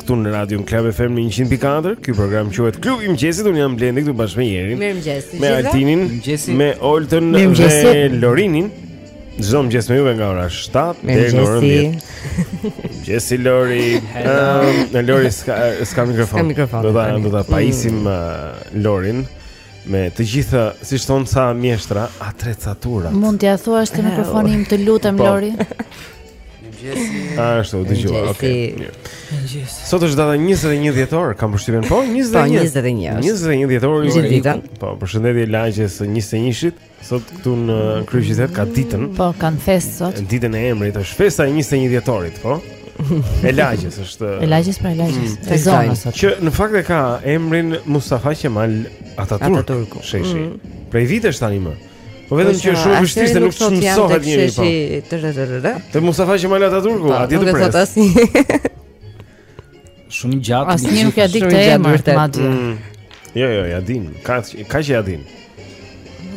Këtu në radion Klab FM në 100.4 Ky program quhet Klubi i Mëngjesit Unë jam Blendi këtu bashkë me Jerin Mirëmëngjesi Me Altinin Me Oltën Dhe Lorinin Çdo mëngjes me juve nga ora 7 Mirëmëngjesi Mëngjesi Lori Ëm Lori s'ka mikrofon S'ka mikrofon Do ta pajisim mm. uh, Lorin Me të gjitha, siç thonë sa mjeshtra, atrecatura Mund t'ja thuash te mikrofoni im të lutëm, po. Lori A, ashtu, u dëgjua, oke Sot është data 21 dhjetor, kam përshtypjen, po, 21 21 21 dhjetor, po, përshëndetje lagjes së 21-shit Sot këtu në kryeqytet ka ditën. Po, kanë festë sot. Ditën e emrit është festa e 21 dhjetorit, po. E lagjes është. E lagjes pra e lagjes. Mm. E zonës sot. Që në fakt e ka emrin Mustafa Kemal Ataturk. Ataturk. Sheshi. Mm -hmm. Prej vitesh tani më. Po vetëm po që është shumë vështirë se nuk mësohet njeri po. Te Mustafa Kemal Ataturk, po, atje të pres. Shumë i gjatë. Asnjë nuk ja di këtë emër të madh. Mm. Jo, jo, ja din. Ka ka që ja din.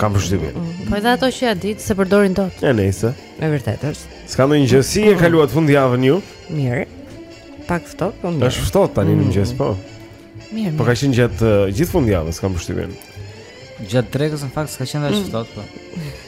Kam përshtypjen. Mm. Po edhe ato që ja di se përdorin dot. Ja nejse. Me vërtetë është. S'ka ndonjë gjë si e kaluat fundjavën ju? Mirë. Pak ftohtë, po mirë. Është ftohtë tani në mm. mëngjes, po. Mirë. Po ka qenë gjatë uh, gjithë fundjavës, kam përshtypjen. Gjatë drekës në fakt s'ka qenë as mm. ftohtë, po.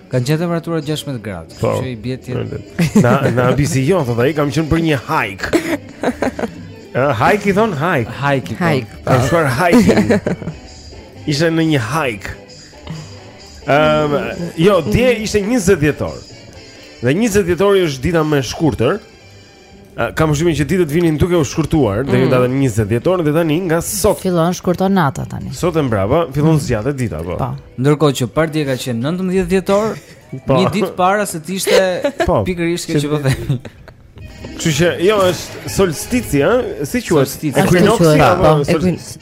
Kanë qenë temperatura 16 gradë, po, kështu që i bie ti. Na na bisi jo, thotë ai, kam qenë për një hike. Ë hike i thon hike. Hike. Po. Hike. Po. Është për hike. Ishte në një hike. Ëm, um, jo, dje ishte 20 dhjetor. Dhe 20 dhjetori është dita më e shkurtër. Kam përshtypjen që ditët vinin duke u shkurtuar mm. deri në datën 20 dhjetor dhe tani nga sot fillon shkurton nata tani. Sot e mbrapa fillon mm. zgjatet dita po. Po. Ndërkohë që pardje ka qenë 19 dhjetor, po. një ditë para se të ishte po. pikërisht kjo që po them. Kështu që jo është solstici, ëh, si quhet? Ekuinoksi apo solstici?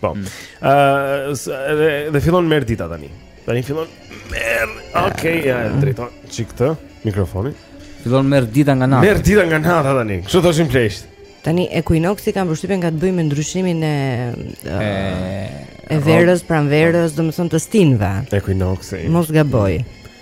Po. Mm. Ë mm. dhe, dhe fillon merr dita tani. Tani fillon merr. Okej, okay, ja mm. drejton çikë këtë mikrofonin. Fillon merr dita nga nata. Merr dita nga nata tani. Kështu thoshin pleqtë. Tani ekuinoksi kam përshtypjen ka të bëjë me ndryshimin e e, e verës pranverës, domethënë të stinëve. Ekuinoksi. Mos gaboj.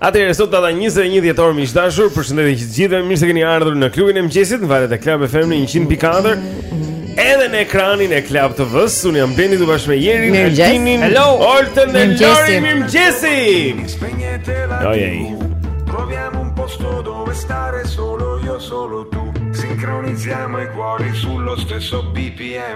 Atëherë sot data 21 dhjetor miq të dashur, përshëndetje të gjithëve. Mirë se keni ardhur në klubin e mëngjesit, në valët e Club FM në 100.4. Edhe në ekranin e Club TV-s, unë jam Blendi këtu bashkë me Jerin, Altinin, Hello. Oltën dhe Lori. Mirëmëngjesi. Ojej. Troviamo un posto dove stare solo io solo tu. Sincronizziamo i cuori sullo stesso BPM.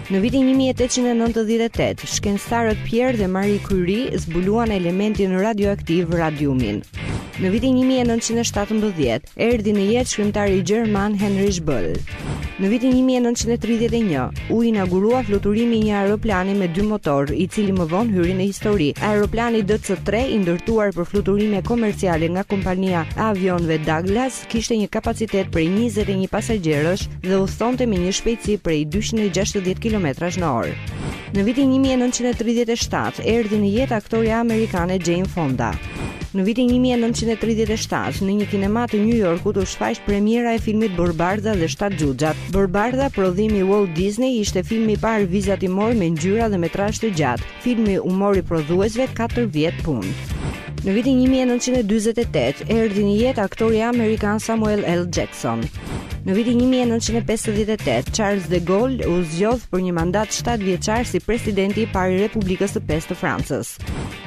Në vitin një mijë e tetëqind e nëntëdhjetë e tetë, shkencëtarët Pierre dhe Marie Curie zbuluan elementin radioaktiv radiumin. Në vitin 1917, erdhi në jetë shkrimtari gjerman Heinrich Böll. Në vitin 1931, u inaugurua fluturimi i një aeroplani me dy motorë, i cili më vonë hyri në histori. Aeroplani DC-3 i ndërtuar për fluturime komerciale nga kompania e avionëve Douglas kishte një kapacitet prej njëzet e një pasagjerësh dhe udhëtonte me një shpejtësi prej dyqind e gjashtëdhjetë kilometrash në orë. Në vitin një mijë e nëntëqind e tridhjetë e shtatë erdhi në jetë aktorja amerikane Jane Fonda. Në vitin 1937, në një kinema të New Yorkut u shfaq premiera e filmit Borëbardha dhe Shtatë Xhuxhat. Borëbardha, prodhim i Walt Disney, ishte filmi i parë vizatimor me ngjyra dhe metrazh të gjatë. Filmi u mori prodhuesve katër vjet punë. Në vitin 1948 erdhi në jetë aktori amerikan Samuel L. Jackson. Në vitin 1958, Charles de Gaulle u zgjodh për një mandat 7 vjeçar si presidenti i parë i Republikës së Pestë të Francës.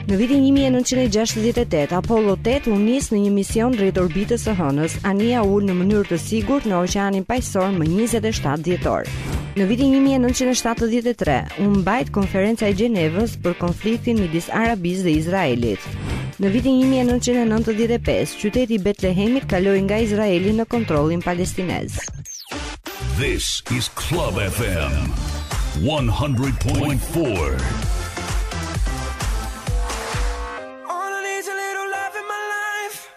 Në vitin 1968, Apollo 8 u nis në një mision drejt orbitës së Hënës. Anija u ul në mënyrë të sigurt në Oqeanin Paqësor më 27 dhjetor. Në vitin 1973, u mbajt konferenca e Gjenevës për konfliktin midis Arabisë dhe Izraelit. Në vitin 1995, qyteti i Betlehemit kaloi nga Izraeli në kontrollin palestinez. This is Club FM 100.4.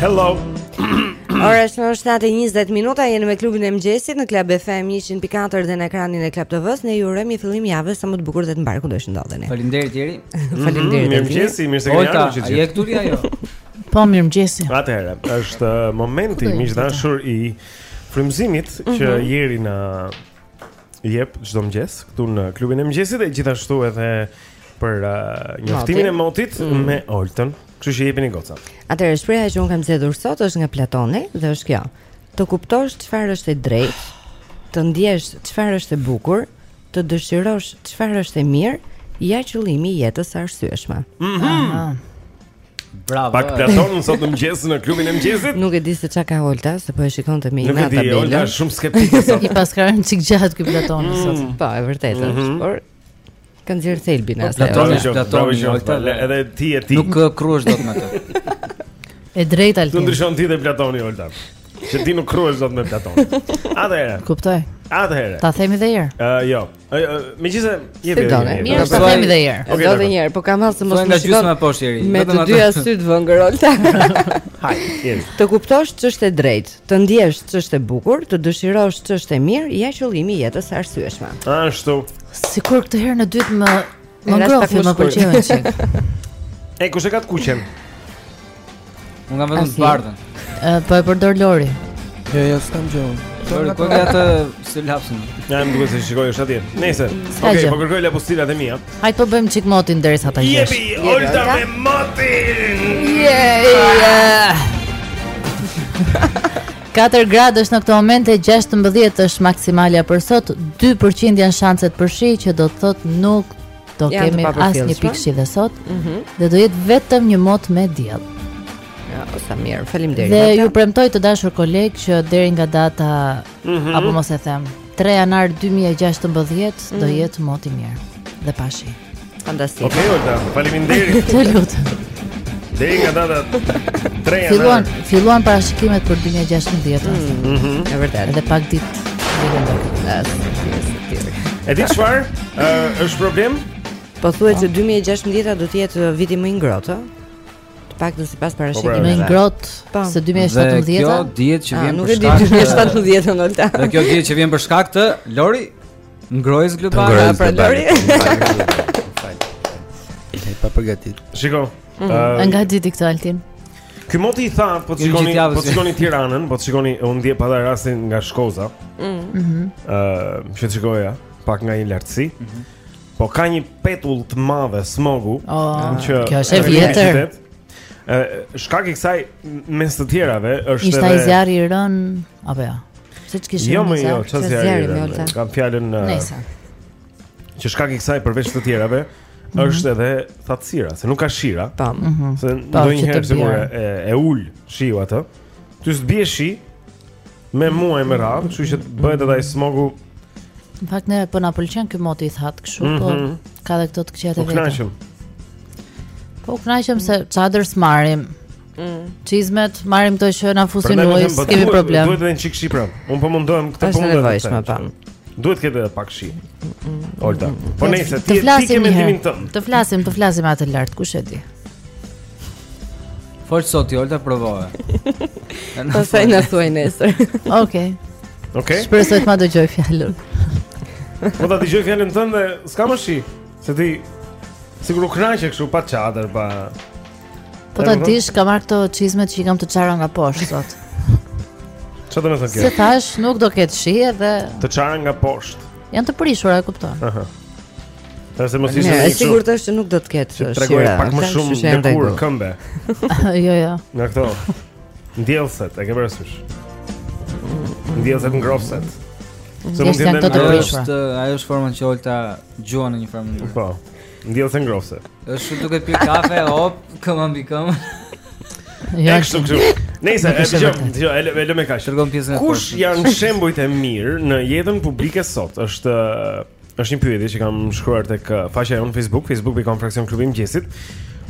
Hello. Ora është 7:20 minuta, jeni me klubin e mëngjesit në Club FM 100.4 dhe në ekranin e Club TV-s ne ju urojmë një fillim jave sa më të bukur dhe të mbarë kudo të ndodheni. Faleminderit Jeri. Faleminderit. Mirëmëngjes, mirë se keni ardhur. Olta, je këtu ajo. Po mirëmëngjes. Atëherë, është momenti i dashur i frymëzimit që mhm. Jeri na Jep, çdo mëngjes këtu në klubin e mëngjesit e gjithashtu edhe për uh, njoftimin e motit mm. me Oltën. Kështu që jepini goca. Atëherë shprehja që un kam zgjedhur sot është nga Platoni dhe është kjo. Të kuptosh çfarë është e drejtë, të ndjesh çfarë është e bukur, të dëshirosh çfarë është e mirë, ja qëllimi i jetës së arsyeshme. Mhm. Mm Bravo. Pak Platon sot në mëngjes në klubin e mëngjesit. Nuk e di se çka ka Olta, se po e shikonte me inat tabelën. Nuk e di, Olta është shumë skeptike sot. I paska rënë çik gjatë ky Platoni mm. sot. Mm. Po, e vërtetë është, mm -hmm. por ka nxjerrë thelbin po, asaj. Platoni është Platoni, Olta, edhe ti je ti. Nuk uh, kruhesh dot me të. E drejtë Altin. Ku ndryshon ti dhe Platoni Olta. Se ti nuk kruhesh dot me Platon. Atëherë. Kuptoj. Atëherë. Ta themi edhe një herë. Ë, uh, jo. Megjithëse je vetë. Mirë, ta themi edhe një herë. Do edhe një herë, po kam hall se mos më shikon. Me të dyja sytë vëngër Olta. Hajde, jemi. Të kuptosh ç'është e drejtë, të ndjesh ç'është e bukur, të dëshirosh ç'është e mirë, ja qëllimi i jetës së arsyeshme. Ashtu. Sikur këtë herë në dytë më Më ngrofi, më pëlqeu një çik E, kush e ka të kuqen? Unë kam vetëm të bardhën Po e përdor Lori Jo, jo, s'e kam gjë unë Lori, ku e ka atë lapsin? Ja, më duket se shikoj është atje Nejse, okej, okay, po kërkoj lapustilat e mia Hajt po bëjmë çik motin derisa ta gjesh Jepi, Olta me motin Yeah, yeah Katër gradë është në këtë moment e 16 është maksimalja për sot, 2% janë shanset për shi që do të thotë nuk do kemi asnjë pikë shi dhe sot. Mm -hmm. Dhe do jetë vetëm një mot me diell. Ja, sa mirë. Faleminderit. Dhe ju premtoj të dashur kolegë që deri nga data mm -hmm. apo mos e them, 3 janar 2016 do mm. jetë mot i mirë dhe pa shi. Fantastike. Okej, okay, Olta, faleminderit. Të lutem. Deri nga data 3 janar. Filluan, filluan parashikimet për 2016. Mm. Mhm. Mm e vërtetë. Edhe pak ditë E di çfarë? Ëh, është problem? Po thuhet se 2016 do të jetë viti më i ngrohtë, Të paktën sipas parashikimeve. Më i ngrohtë se 2017. Dhe kjo dihet që vjen për shkak të 2017 Olta. Dhe kjo dihet që vjen për shkak të Lori ngrohjes globale pra Lori. Ne pa përgatit. Shiko. Mm, uh, nga e di ti këtë Altin. Ky moti i thatë, po të shikoni, po të shikoni Tiranën, po të shikoni unë dje pata rastin nga Shkoza. Mhm. Ëh, mm. uh, shikoja pak nga një lartësi. Mm -hmm. Po ka një petull të madhe smogu, oh, që kjo është e vjetër. Ë, shkak i kësaj mes të tjerave është edhe Ishte zjarri i rën apo jo? Siç kishim. Jo, mo jo, çfarë zjarri mo Olta. Kam fjalën në Që shkak i kësaj përveç të tjerave mhm. është edhe thatësira, se nuk ka shira. Tam. Mhm. Se po, ndonjëherë sigurisht e e ul shiu atë. Ty s'bie shi Me muaj me radhë Kështu që të bëhet edhe ai smogu Në fakt ne po na pëlqen ky moti i thatë kështu, mm -hmm. po mhm. ka dhe këto të këqija të po veta. Po kënaqemi. Po kënaqemi se çadër s'marrim. Mm. Çizmet marrim këto që na fusin ujë, po kemi problem. Duhet të bjerë çik shi pra. Unë po mundohem këtë po mundohem. Është e nevojshme pra. Duhet të ketë edhe pak shi. Olta. Po nejse, ti ti ke mendimin tënd. Të flasim, të flasim me atë lart, kush e di. Forco sot ti Olta provoje. Pastaj na thuaj nesër. Okej. Okej. Shpresoj të ma dëgjojë fjalën. Po ta dëgjojë fjalën tënde, s'ka më shi. Se ti sigur u kënaqe kështu pa çadër, pa. Po ta dish, kam marrë këto çizmet që i kam të çara nga poshtë sot. Çfarë do të thotë kjo? Se tash nuk do ketë shi edhe të çara nga poshtë. Janë të prishura, e kupton. Aha. Tash se mos ishte më shumë. E sigurt është që nuk do të ketë shira. Tregoji pak më shumë se janë kur këmbe. Jo, jo. Nga këto. Ndjellëset, e ke parasysh? Ndjellëset, ngrohëset. Se mund të jenë të ndryshme. Është ajo është forma që Olta gjuan në një farë mënyrë. Po. Ndjellëset, ngrohëset. Është duke pi kafe, hop, këmba mbi këmbë. Ja, kështu kështu. Nëse e dëgjoj, dëgjoj, e lë, lë me kaq. Shërgon pjesën e Kush janë shembujt e mirë në jetën publike sot? Është Është një pyetje që kam shkruar tek uh, faqja jonë Facebook, facebook.com fraksion klubi i mëngjesit.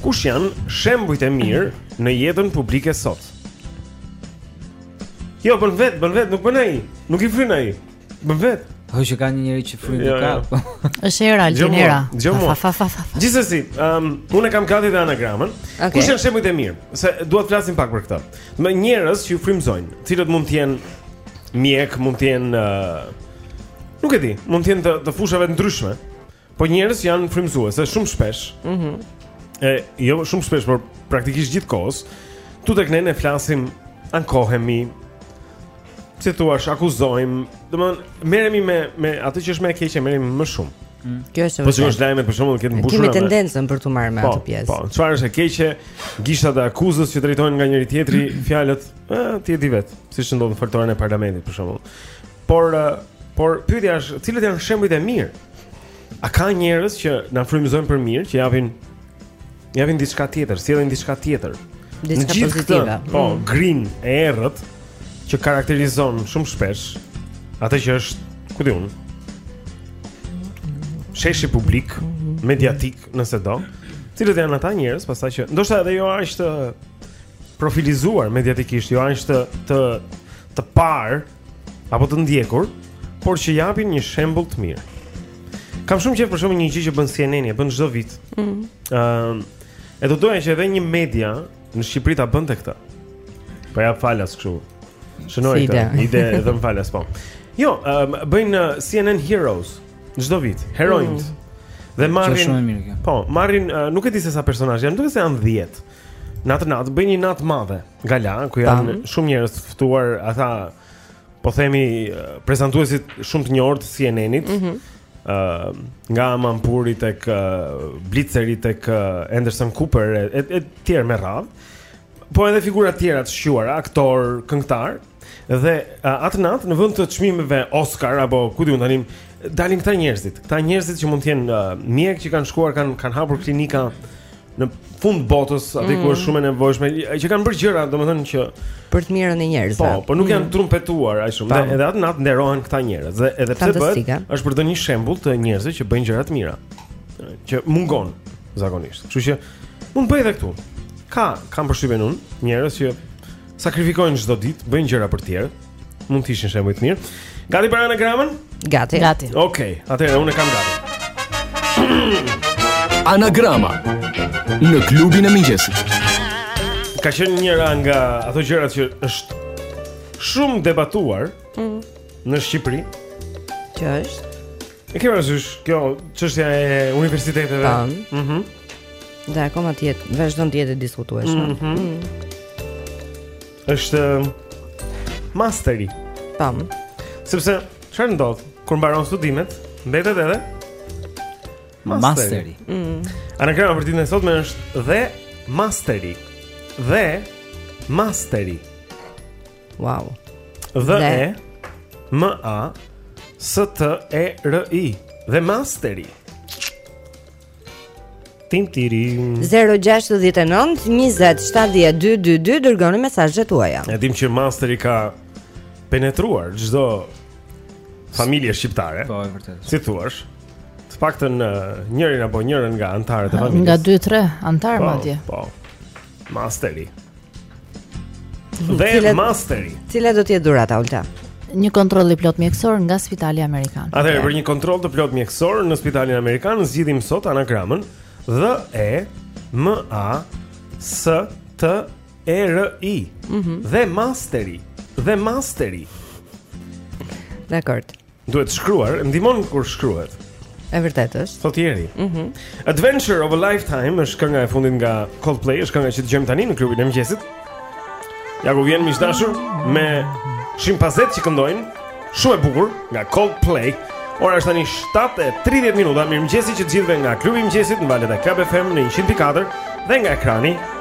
Kush janë shembujt e mirë në jetën publike sot? Jo, bën vetë, bën vetë, nuk bën ai. Nuk i fryn ai. Bën vetë. Po që ka një njeri që fryn Jo, dukat. jo. Është era Dëgjoj mua, Altin, era. dëgjoj mua. Fa, fa, fa, fa, fa. Gjithsesi, um, unë e kam gati dhe anagramën. Okej. Kush janë shembujt e mirë? Se dua të flasim pak për këtë. Me njerëz që ju frymëzojnë, cilët mund të jenë mjekë, mund të jenë uh, Nuk e di, mund të jenë të, të fushave të ndryshme. Po njerëz që janë frymëzues, është shumë shpesh. Mhm. Mm e jo shumë shpesh, por praktikisht gjithkohës. Tu tek ne ne flasim, ankohemi. Si thua, akuzojmë, domethënë merremi me me atë që është më e keqe, merremi më shumë. Mm. Kjo është. Po sigurisht lajmet për shembull janë mbushur. Kemi tendencën për t'u marrë me po, atë pjesë. Po, çfarë është e keqe? Gishtat e akuzës që drejtohen nga njëri-tjetri, fjalët, ëh, ti e di vetë, siç ndodh në foltoren e parlamentit për shembull. Por por pyetja është, cilët janë shembujt e mirë? A ka njerëz që na frymëzojnë për mirë, që japin japin diçka tjetër, sjellin diçka tjetër? Diçka pozitive. Në gjithë këtë, po, mm. grinë e errët që karakterizon shumë shpesh atë që është, ku di unë, sheshi publik, mediatik, nëse do. Cilët janë ata njerëz, pastaj që ndoshta edhe jo aq të profilizuar mediatikisht, jo aq të të të parë apo të ndjekur, por që japin një shembull të mirë. Kam shumë qejf për shembull një gjë që bën CNN, e bën çdo vit. Ëh. Mm. Ëm, e do doja që edhe një media në Shqipëri ta bënte këtë. Po ja, falas kështu. Shënoje si këtë. Ide, ide edhe më falas po. Jo, um, bëjnë uh, CNN Heroes çdo vit, heronjtë. Mm. Dhe marrin shumë mirë kjo. Po, marrin uh, nuk e di se sa personazhe, më duket se janë 10. Natë natë bëjnë një natë të madhe. gala ku janë shumë njerëz të ftuar, ata po themi prezantuesit shumë të njohur të CNN-it. Ëh, mm -hmm. uh, nga Amanpuri tek uh, Blitzeri tek uh, Anderson Cooper e të tjerë me radhë. Po edhe figura të tjera të shquara, aktorë, këngëtarë, Dhe uh, atë natë në vend të çmimeve Oscar apo ku di unë tani dalin këta njerëzit, këta njerëzit që mund të jenë uh, mjekë që kanë shkuar kanë kanë hapur klinika në fund të botës, aty ku mm. është shumë e nevojshme, që kanë bërë gjëra, domethënë që për të mirën e njerëzve. Po, por nuk janë mm. trumpetuar aq shumë. Edhe atë natë nderohen këta njerëz. Dhe edhe pse bëhet, është për të dhënë një shembull të njerëzve që bëjnë gjëra të mira, që mungon zakonisht. Kështu që mund të bëhet edhe këtu. Ka, kam përshtypjen unë, njerëz që sakrifikojnë çdo ditë, bëjnë gjëra për të tjerët. Mund të ishin shembuj të mirë. Gati për anagramën? Gati. Gati. Okej, okay, atëherë unë e kam gati. Anagrama në klubin e mëngjesit. Ka qenë njëra nga ato gjëra që është shumë debatuar mm. në Shqipëri. Që është E ke marrë sysh, kjo çështja e universiteteve tanë mm -hmm. Dhe akoma të jetë, vazhdon të jetë e diskutueshme mm -hmm. mm -hmm. është masteri Tan Sepse, çfarë ndodh, kur mbaron studimet, mbetet edhe Masteri, masteri. Mm -hmm. Anagrama për ditën e sotme është dhe masteri Dhe masteri Wow. DH E M A S T E R I dhe Masteri. Tim tirim 069 20 70 222 dërgoni mesazhet tuaja. E dimë që Masteri ka penetruar çdo familje shqiptare. Po, e vërtetë. Si thua? Të paktën njërin apo njërën nga anëtarët e familjes. Nga 2-3 anëtar po, madje. Po. Masteri. Dhe Masteri. Cila do të jetë dhurata Olta? Një kontroll i plot mjekësor nga Spitali Amerikan. Atëherë për një kontroll të plot mjekësor në Spitalin Amerikan zgjidhim sot anagramën DH E M A S T E R I. Mhm. Dhe Masteri. Dhe Masteri. Dakord. Duhet shkruar, ndihmon kur shkruhet. E vërtetë është. Sot ieri. Mhm. Mm Adventure of a Lifetime është kënga e fundit nga Coldplay, është kënga që dëgjojmë tani në klubin e mëngjesit. Ja ku vjen miq të dashur me shimpanzetë që këndojnë, shumë e bukur nga Coldplay. Ora është tani 7:30 minuta. Mirëmëngjesi të gjithëve nga klubi i mëngjesit në valët e Club FM në 100.4 dhe nga ekrani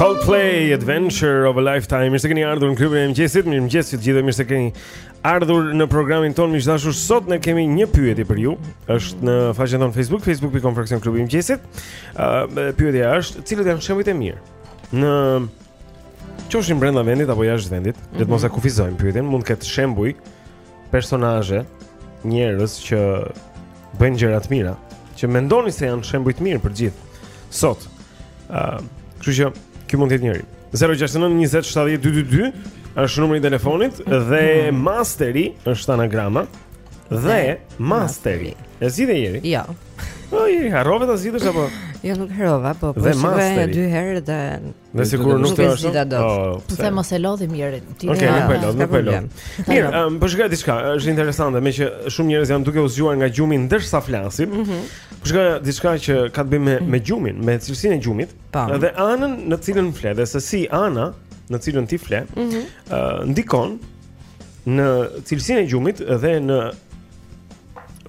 Coldplay Adventure of a Lifetime. Mirë se keni ardhur në klubin e mëngjesit. Mirë mëngjes të gjithëve. Mirë se keni ardhur në programin tonë miq të dashur. Sot ne kemi një pyetje për ju. Është në faqen tonë Facebook, facebook.com fraksion klubi i mëngjesit. Uh, pyetja është, cilët janë shembujt e mirë qofshin brenda vendit apo jashtë vendit? Mm -hmm. Le të mos e mhm. kufizojmë pyetjen, mund të ketë shembuj personazhe, njerëz që bëjnë gjëra të mira, që mendoni se janë shembuj të mirë për të gjithë. Sot, ë, uh, kështu që ky mund të jetë njëri. 069 20 70 222 është numri i telefonit dhe mm. masteri është anagrama dhe masteri. E zgjidhe njeri? Jo. Po e harrove ta zgjidhësh apo? Jo, nuk harrova, po po shikoja dy herë dhe Me siguri nuk e di dot. Po, po them mos e lodhi mirë. Ti nuk e lodh, nuk e lodh. Mirë, um, po shikoja diçka, është interesante, meqë shumë njerëz janë duke u zgjuar nga gjumi ndërsa flasim. Mm -hmm. Po shikoja diçka që ka të bëjë me me gjumin, me cilësinë e gjumit, dhe anën në cilën fle, dhe se si ana në cilën ti fle, mm -hmm. uh, ndikon në cilësinë e gjumit dhe në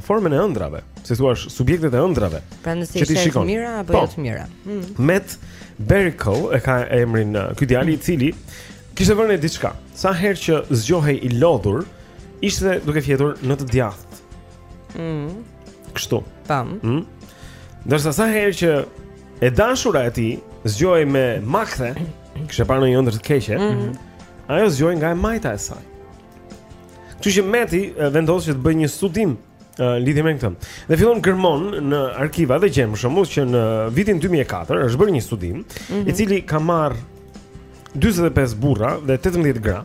formën e ëndrrave, si të thuash, subjektet e ëndrrave. Pra nëse ti shikon të mira apo po. jo të mira. Mm. Met Berko e ka emrin uh, ky djali i mm. cili kishte vënë re diçka. Sa herë që zgjohej i lodhur, ishte duke fjetur në të djathtë. Mm. Kështu. Tam. Mm. Ndërsa sa herë që e dashura e tij zgjohej me makthe, kishte parë një ëndërr të keqe. Mm. Ajo zgjohej nga e majta e saj. Kështu që Meti vendos që të bëjë një studim lidhje me këtë. Dhe fillon gërmon në arkiva dhe gjen për shembull që në vitin 2004 është bërë një studim mm -hmm. i mhm. cili ka marrë 45 burra dhe 18 gra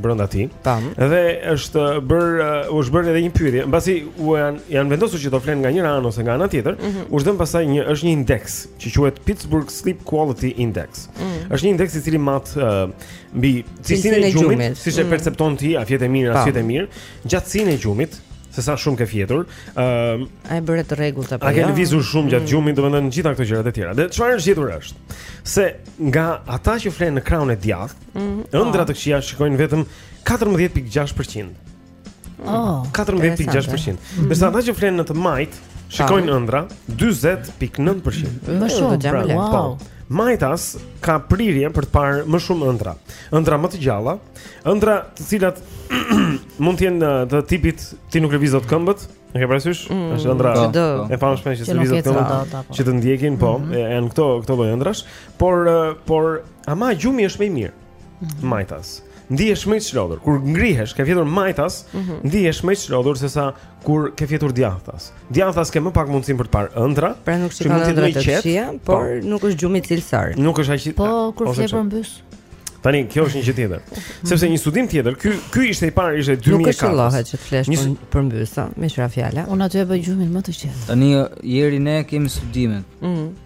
brenda tij. Tam. Dhe është bërë u është bërë edhe një pyetje, mbasi u janë janë vendosur që do flenë nga njëra anë ose nga ana tjetër, mm -hmm. u zhdën pastaj një është një indeks që quhet Pittsburgh Sleep Quality Index. Mm -hmm. Është një indeks i cili mat uh, mbi cilësinë e gjumit, siç e mm. percepton ti, a fjete mirë, a s'fjete mirë, gjatësinë e gjumit, se sa shumë ke fjetur. Ëm, uh, a e bëre të rregullt apo jo? A ke jo? lëvizur shumë gjatë mm. gjumit, domethënë të gjitha këto gjërat e tjera. Dhe çfarë është gjetur është se nga ata që flenë në krahun e djathtë, mm. ëndrra të këqija shikojnë vetëm 14.6%. Oh, 14.6%. Ndërsa ata që flenë në të majtë, shikojnë ëndrra, 20.9%. Më shumë, pra, wow. Po, majtas ka prirje për të parë më shumë ëndrra. Ëndrra më të gjalla, ëndrra të cilat mund të jenë të tipit ti nuk lëviz dot këmbët, e ke parasysh? Mm, është ëndrra e famshme që s'lëviz dot këmbët po. që të ndjekin, po, mm -hmm. janë këto këto lloj ëndrrash, por por ama gjumi është më i mirë. Mhm. Majtas. Ndihesh më i çlodhur kur ngrihesh, ke fjetur majtas, mm -hmm. ndihesh më i çlodhur se sa kur ke fjetur djathtas. Djathtas ke më pak mundësi për të parë ëndra, pra nuk shikon mund të qetë, qia, po. por pa. nuk është gjumi cilësor. Nuk është aq. Po kur fle përmbys. Tani kjo është një gjë tjetër. Sepse një studim tjetër, ky ky ishte i parë, ishte 2004. Nuk këshillohet që të flesh një... për, përmbys, me çfarë fjala? Unë aty e bëj gjumin më të qetë. Tani Eri ne kemi studimet. Mhm. Mm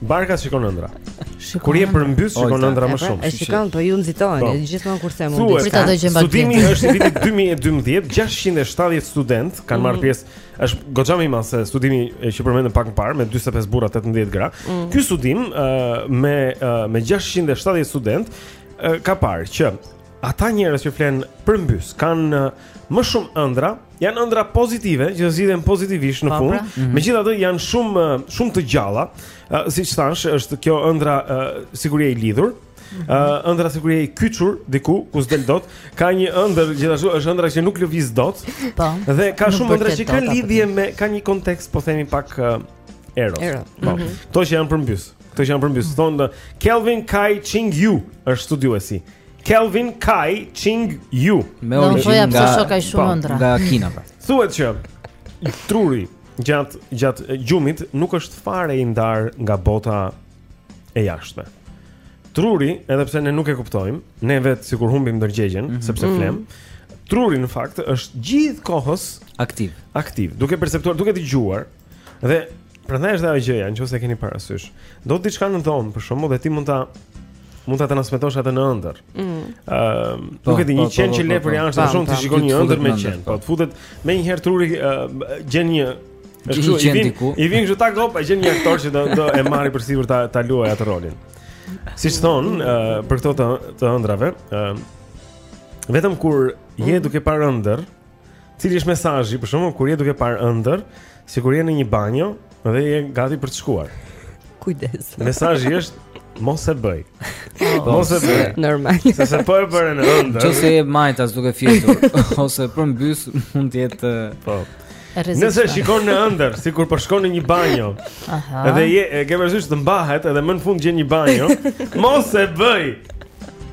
Barkas shikon ëndra. Kur je përmbys shikon ëndra më shumë. E shikon, po ju nxitohen, po. gjithmonë kurse mund të prit ato që mbahet. Studimi është i vitit 2012, 670 student kanë marrë mhm. pjesë. Është goxha më i madh se studimi që përmendëm pak më parë me 45 burra 18 gra. Mhm. Ky studim me me 670 student ka parë që ata njerëz që flenë përmbys kanë më shumë ëndra Janë ëndra pozitive që zgjidhen pozitivisht në po, fund. Pra. Mhm. Megjithatë janë shumë shumë të gjalla. Siç thash, është kjo ëndra sikur je i lidhur. Mhm. Ëndra uh, ëndra sikur je i kyçur diku ku s'del dot, ka një ëndër gjithashtu është ëndra që nuk lëviz dot. Po. Dhe ka shumë ëndra që kanë lidhje me ka një kontekst, po themi pak uh, Eros. Eros. Po. Mhm. Kto që janë përmbys. Kto që janë përmbys. Thotë Kelvin Kai Ching Yu është studiuesi. Kelvin Kai Ching Yu. Me origjinë nga shoh kaq shumë ëndra. Po, nga Kina pra. Thuhet që truri gjat gjat gjumit nuk është fare i ndar nga bota e jashtme. Truri, edhe pse ne nuk e kuptojmë, ne vetë sikur humbim ndërgjegjen mm -hmm. sepse mhm. flem. Truri në fakt është gjithë kohës aktiv, aktiv, duke perceptuar, duke dëgjuar, Dhe prandaj është ajo gjëja, nëse keni parasysh, do të diçka në dhomë për shembull dhe ti mund ta mund ta transmetosh atë në ëndër. Ëh, mm. uh, nuk po, e di një po, po, qen që leh përjashta, shembull ti shikon një ëndër me qen, po të futet menjëherë truri uh, gjen një Kështu i vin, i vin këtu ta gopa, gjen një aktor që do do e marrë për sipër ta ta luajë atë rolin. Siç thon, uh, për këto të, të ëndrave, uh, vetëm kur je duke parë ëndër, Cili është mesazhi për shembull kur je duke parë ëndër, sikur je në një banjo dhe je gati për të shkuar. Kujdes. Mesazhi është mos e bëj. Po, mos e bëj. Normal. Sepse po e bëre në ëndër. Qo se je majtas duke fjetur ose përmbys mund të jetë po. Nëse shikon në ëndër, sikur po shkon në një banjo. Aha. Edhe je, ke parasysh të mbahet edhe më në fund gjen një banjo. Mos e bëj.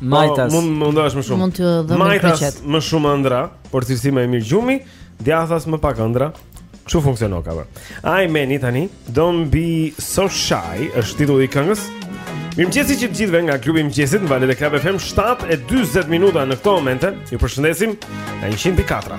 Majtas. Po, mund të më shumë. Mund të dhëmbin kryqet. Majtas më shumë ëndra, por cilësi më e mirë gjumi, djathas më pak ëndra. Kështu funksionon ka bërë. Imany tani, don't be so shy, është titulli i këngës. Mirëmëngjesi dhe të gjithëve nga klubi i mëngjesit në valët e Club FM 7:40 minuta në këto momente. Ju përshëndesim në 104.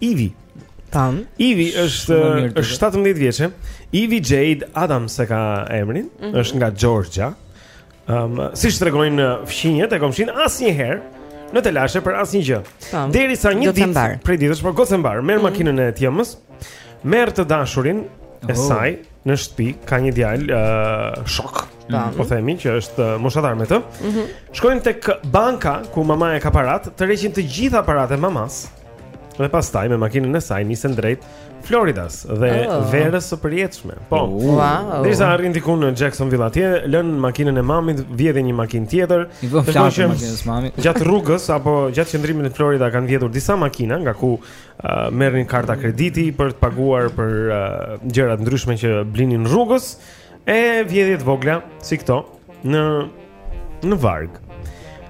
Ivi Tan Ivi është është 17 vjeçë. Ivy Jade Adams e ka emrin, mm -hmm. është nga Georgia. Ëm um, siç tregojnë uh, fqinjët e komshinjtë asnjëherë në telashe për asnjë gjë. Derisa një ditë prej ditësh po goca merr, merr mm -hmm. makinën e të jëmës, merr të dashurin oh. e saj në shtëpi, ka një djalë uh, shok. Mm -hmm. Po themi që është uh, moshatar me të. Mm -hmm. Shkojnë tek banka ku mamaja ka parat, tërheqin të gjitha paratë e mamas. Dhe pastaj me makinën e saj nisen drejt Floridas dhe oh. verës së përjetshme. Po. Wow. Derisa arrin diku në Jacksonville atje, lën makinën e mamit, vjedh një makinë tjetër. I bën fjalë makinën e mamit. Gjatë rrugës apo gjatë qëndrimit në Florida kanë vjedhur disa makina nga ku uh, merrnin karta krediti për të paguar për uh, gjëra të ndryshme që blinin rrugës e vjedhje të vogla si këto në në varg.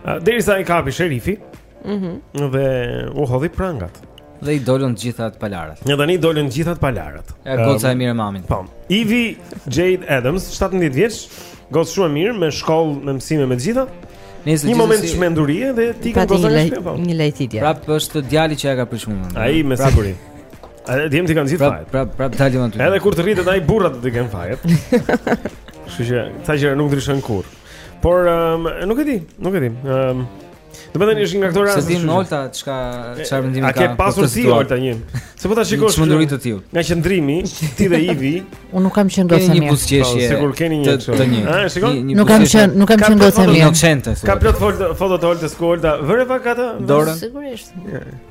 Uh, Derisa i kapi sherifi, Mhm. Mm dhe u hodhi prangat. Dhe i dolën të gjitha të palarët. Ja tani dolën të gjitha të palarët. Ja goca e mirë e mamit. Po. Ivy Jade Adams, 17 vjeç, gocë shumë e mirë me shkollë, me mësime me të gjitha. Një moment si... çmendurie dhe ti ke gocën e shpia, po. Një lajtitje. Prap është djali që ia ka prishur mendjen. Ai me prap... siguri. A djemtë e kanë gjithë fajin. Prap prap dalim aty. Edhe kur të rritet ai burrat do të kenë fajin. Kështu që ca gjëra nuk ndryshojnë kurrë. Por um, nuk e di, nuk e di. Um, Do të thënë është një nga këto raste. S'e di Olta çka çfarë mendimi ka. A ke po pasur ti Olta një? Se po ta shikosh çmenduri të tillë. Nga qëndrimi, ti dhe Ivi. Unë nuk kam qenë dot mirë. Një buzëqeshje. Po, sikur keni një kështu. Të një. A, shikon? Nuk kam qenë, nuk kam qenë dot mirë. Ka plot foto të Oltës ku Olta vëre pak atë? Dorën. Sigurisht.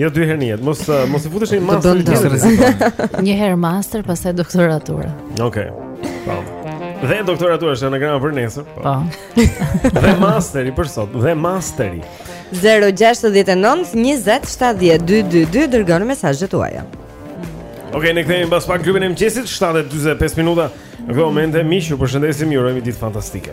Jo dy herë në jetë, mos eh, mos i futesh në master të rrezikon. Një herë master, pastaj doktoratura. Okej. Okay. Po. Dhe doktoratura është anagrama për nesër. Po. po. dhe masteri për sot, dhe masteri. 0-6-9-20-72-2-2 Dërgoni mesazhet tuaja Ok, ne kthehemi mbas pak Klubi i Mëngjesit 7-45 minuta Në këto momente, miq, ju përshëndesim, ju urojmë një ditë fantastike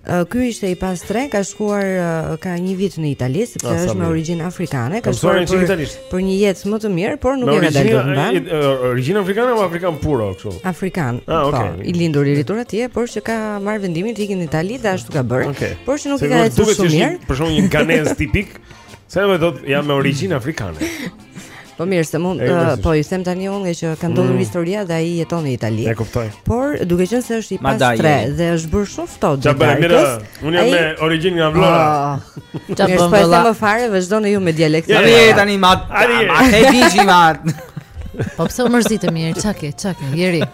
Ky ishte i pastrehë, ka shkuar ka një vit në Itali, sepse ah, është me origjinë afrikane, ka shkuar për, për një jetë më të mirë, por nuk ia ka dalë mbanë. Origjinë afrikane apo afrikan puro kështu? Afrikan. Ah, okay. Po, i lindur i rritur atje, por që ka marrë vendimin të ikë në Itali dhe ashtu ka bërë. Okay. Por që nuk i ka ecur shumë mirë. Për shkak një ganez tipik, se më thotë jam me origjinë afrikane. Po mirë, se mund uh, po i them tani unë që ka ndodhur mm. historia dhe ai jeton në Itali. E kuptoj. Por duke qenë se është i pastrehë dhe është bërë shumë ftohtë. Çfarë bëj mirë? Unë jam me origjinë nga Vlora. Ah. Çfarë bën vëlla? Po më fare vazhdoni ju me dialekt. Ja, je tani mat. Ma ke diçi mat. Po pse u mërzite mirë? Çka ke? Çka ke? Jeri.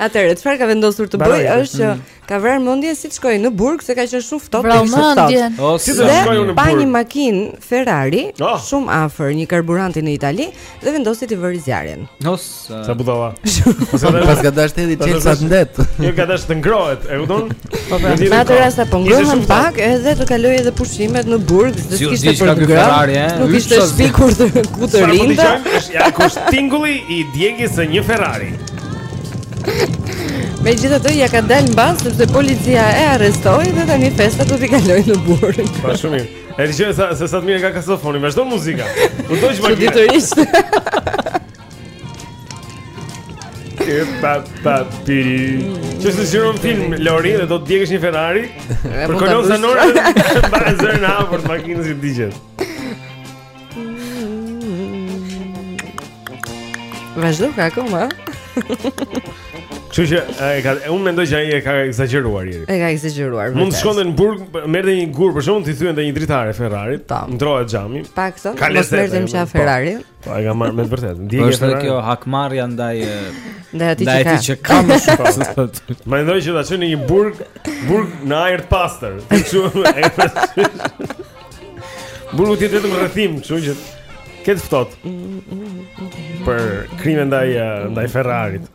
Atëherë, çfarë ka vendosur të bëjë është që mm. Ka vrarë mendjen si të shkojë në burg se ka qenë shumë ftohtë. Vrau mendjen. Si të shkojë në burg? Pa një makinë Ferrari oh. shumë afër një karburanti në Itali dhe vendosi t'i vëri zjarrin. Sa budalla. Sa do të gadash ti ti çelsa të ndet. Jo ka dash të ngrohet, e kupton? Po pra, në atë rast apo ngrohen pak edhe të kalojë edhe pushimet në burg, s'do të kishte për të Ferrari, ë. Nuk ishte shpikur të kutërinda. Ja kush tingulli i djegjes së një Ferrari. Megjithatë ia ka dalë në basë Dhe policia e arrestoi Dhe tani festat do t'i kalojë në burg Pa po, shumë E të gjërë se sa të mire ka kasofoni Me shdo muzika U dojë që ma kje Që ishtë E pa pa piri Që së gjërë në film Lori dhe do të djegësh një Ferrari Për kolonë zanore Ba e zërë në hapër Të makinës i të Vazhdo ka akoma. Kështu që e ka unë mendoj që ai e ka ekzagjeruar Jeri. E ka ekzagjeruar. Mund të shkonte në burg, merrte një gur, për shembull t'i thyente një dritare Ferrari, po. ndërrohet xhami. Paksa, mos merrte më çaf po. Ferrari. Po ai ka marrë me vërtet. Djeg po, Ferrari. Është kjo hakmarrja ndaj ndaj atij që ka. Ndaj që ka më shumë. Mendoj që ta çon në një burg, burg në ajër të pastër. Kështu e Burgu të jetë vetëm rrethim, kështu që të ketë ftohtë. Për krimin ndaj eh, ndaj Ferrarit.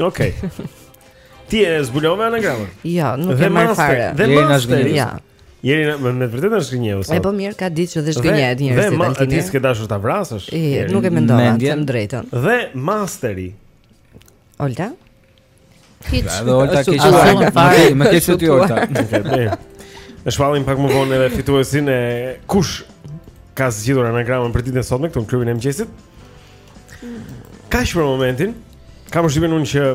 Okej. Okay. Ti e zbulove anagramën? Jo, nuk e marr fare. Dhe më na zgjidh. Ja. Jeri në me, me vërtetë zhgënjeu sot. E po mirë, ka ditë që dhe zhgënjehen njerëzit tani. Dhe ma, ti s'ke dashur ta vrasësh. Nuk e mendova, të them të drejtën. Dhe masteri. Olta? Hiç. Edhe Olta ke qenë fare, më ke thënë ti Olta. Ne shpallim pak më vonë edhe fituesin se kush ka zgjidhur anagramën për ditën e sotme këtu në klubin e mëngjesit. Kaq për momentin. Kam përshtypjen unë që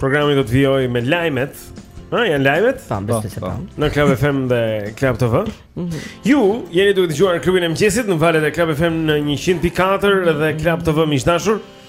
programi do të vijojë me lajmet. Ha, janë lajmet? Tam, po, besoj se po. po. Në Club FM dhe Club TV. Mhm. Ju jeni duke dëgjuar klubin e mëngjesit në valët e Club FM në 100.4 dhe Club TV miq dashur.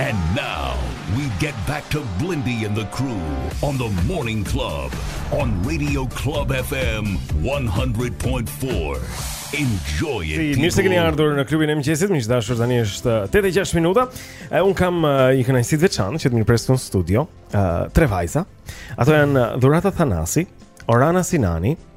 And now we get back to Blendi and the crew on the morning club on Radio Club FM 100.4. Enjoy it. Si, mirë se keni ardhur në klubin e mëngjesit, miq dashur, tani është 8:06 minuta. E, unë kam uh, një kënaqësi të veçantë që të mirëpres në studio, uh, tre vajza. Ato janë Dhurata Thanasi, Orana Sinani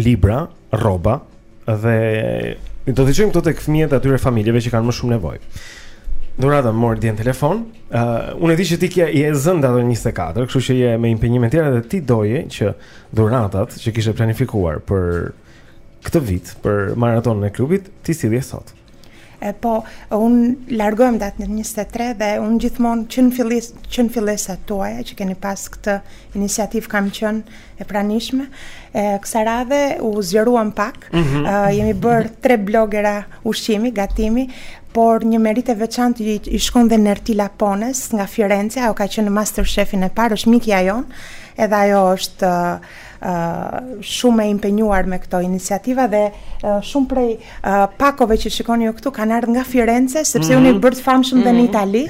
libra, rroba dhe do t'i çojmë këto tek fëmijët e atyre familjeve që kanë më shumë nevojë. Dhurata më mori dje në telefon. Uh, unë e di që ti ke je e zënë datë 24, kështu që je me impenjime të tjera dhe ti doje që dhuratat që kishe planifikuar për këtë vit, për maratonën e klubit, t'i sillje sot. E po, unë largohem datën 23 dhe unë gjithmonë që në filles, që në fillesat tuaja që keni pas këtë iniciativë kam qënë e pranishme. E, kësaj radhe u zgjeruam pak, mm -hmm. e, jemi bërë tre blogera ushqimi, gatimi, por një meritë e veçantë i, i shkon dhe Nertila Pones nga Firenze, ajo ka qenë në Masterchefin e parë, është mikja jonë, edhe ajo është shumë e impenjuar me këto iniciativa dhe shumë prej pakove që shikoni ju këtu kanë ardhur nga Firenze, sepse unë i mhm. bëra të famshëm dhe në mhm. Itali,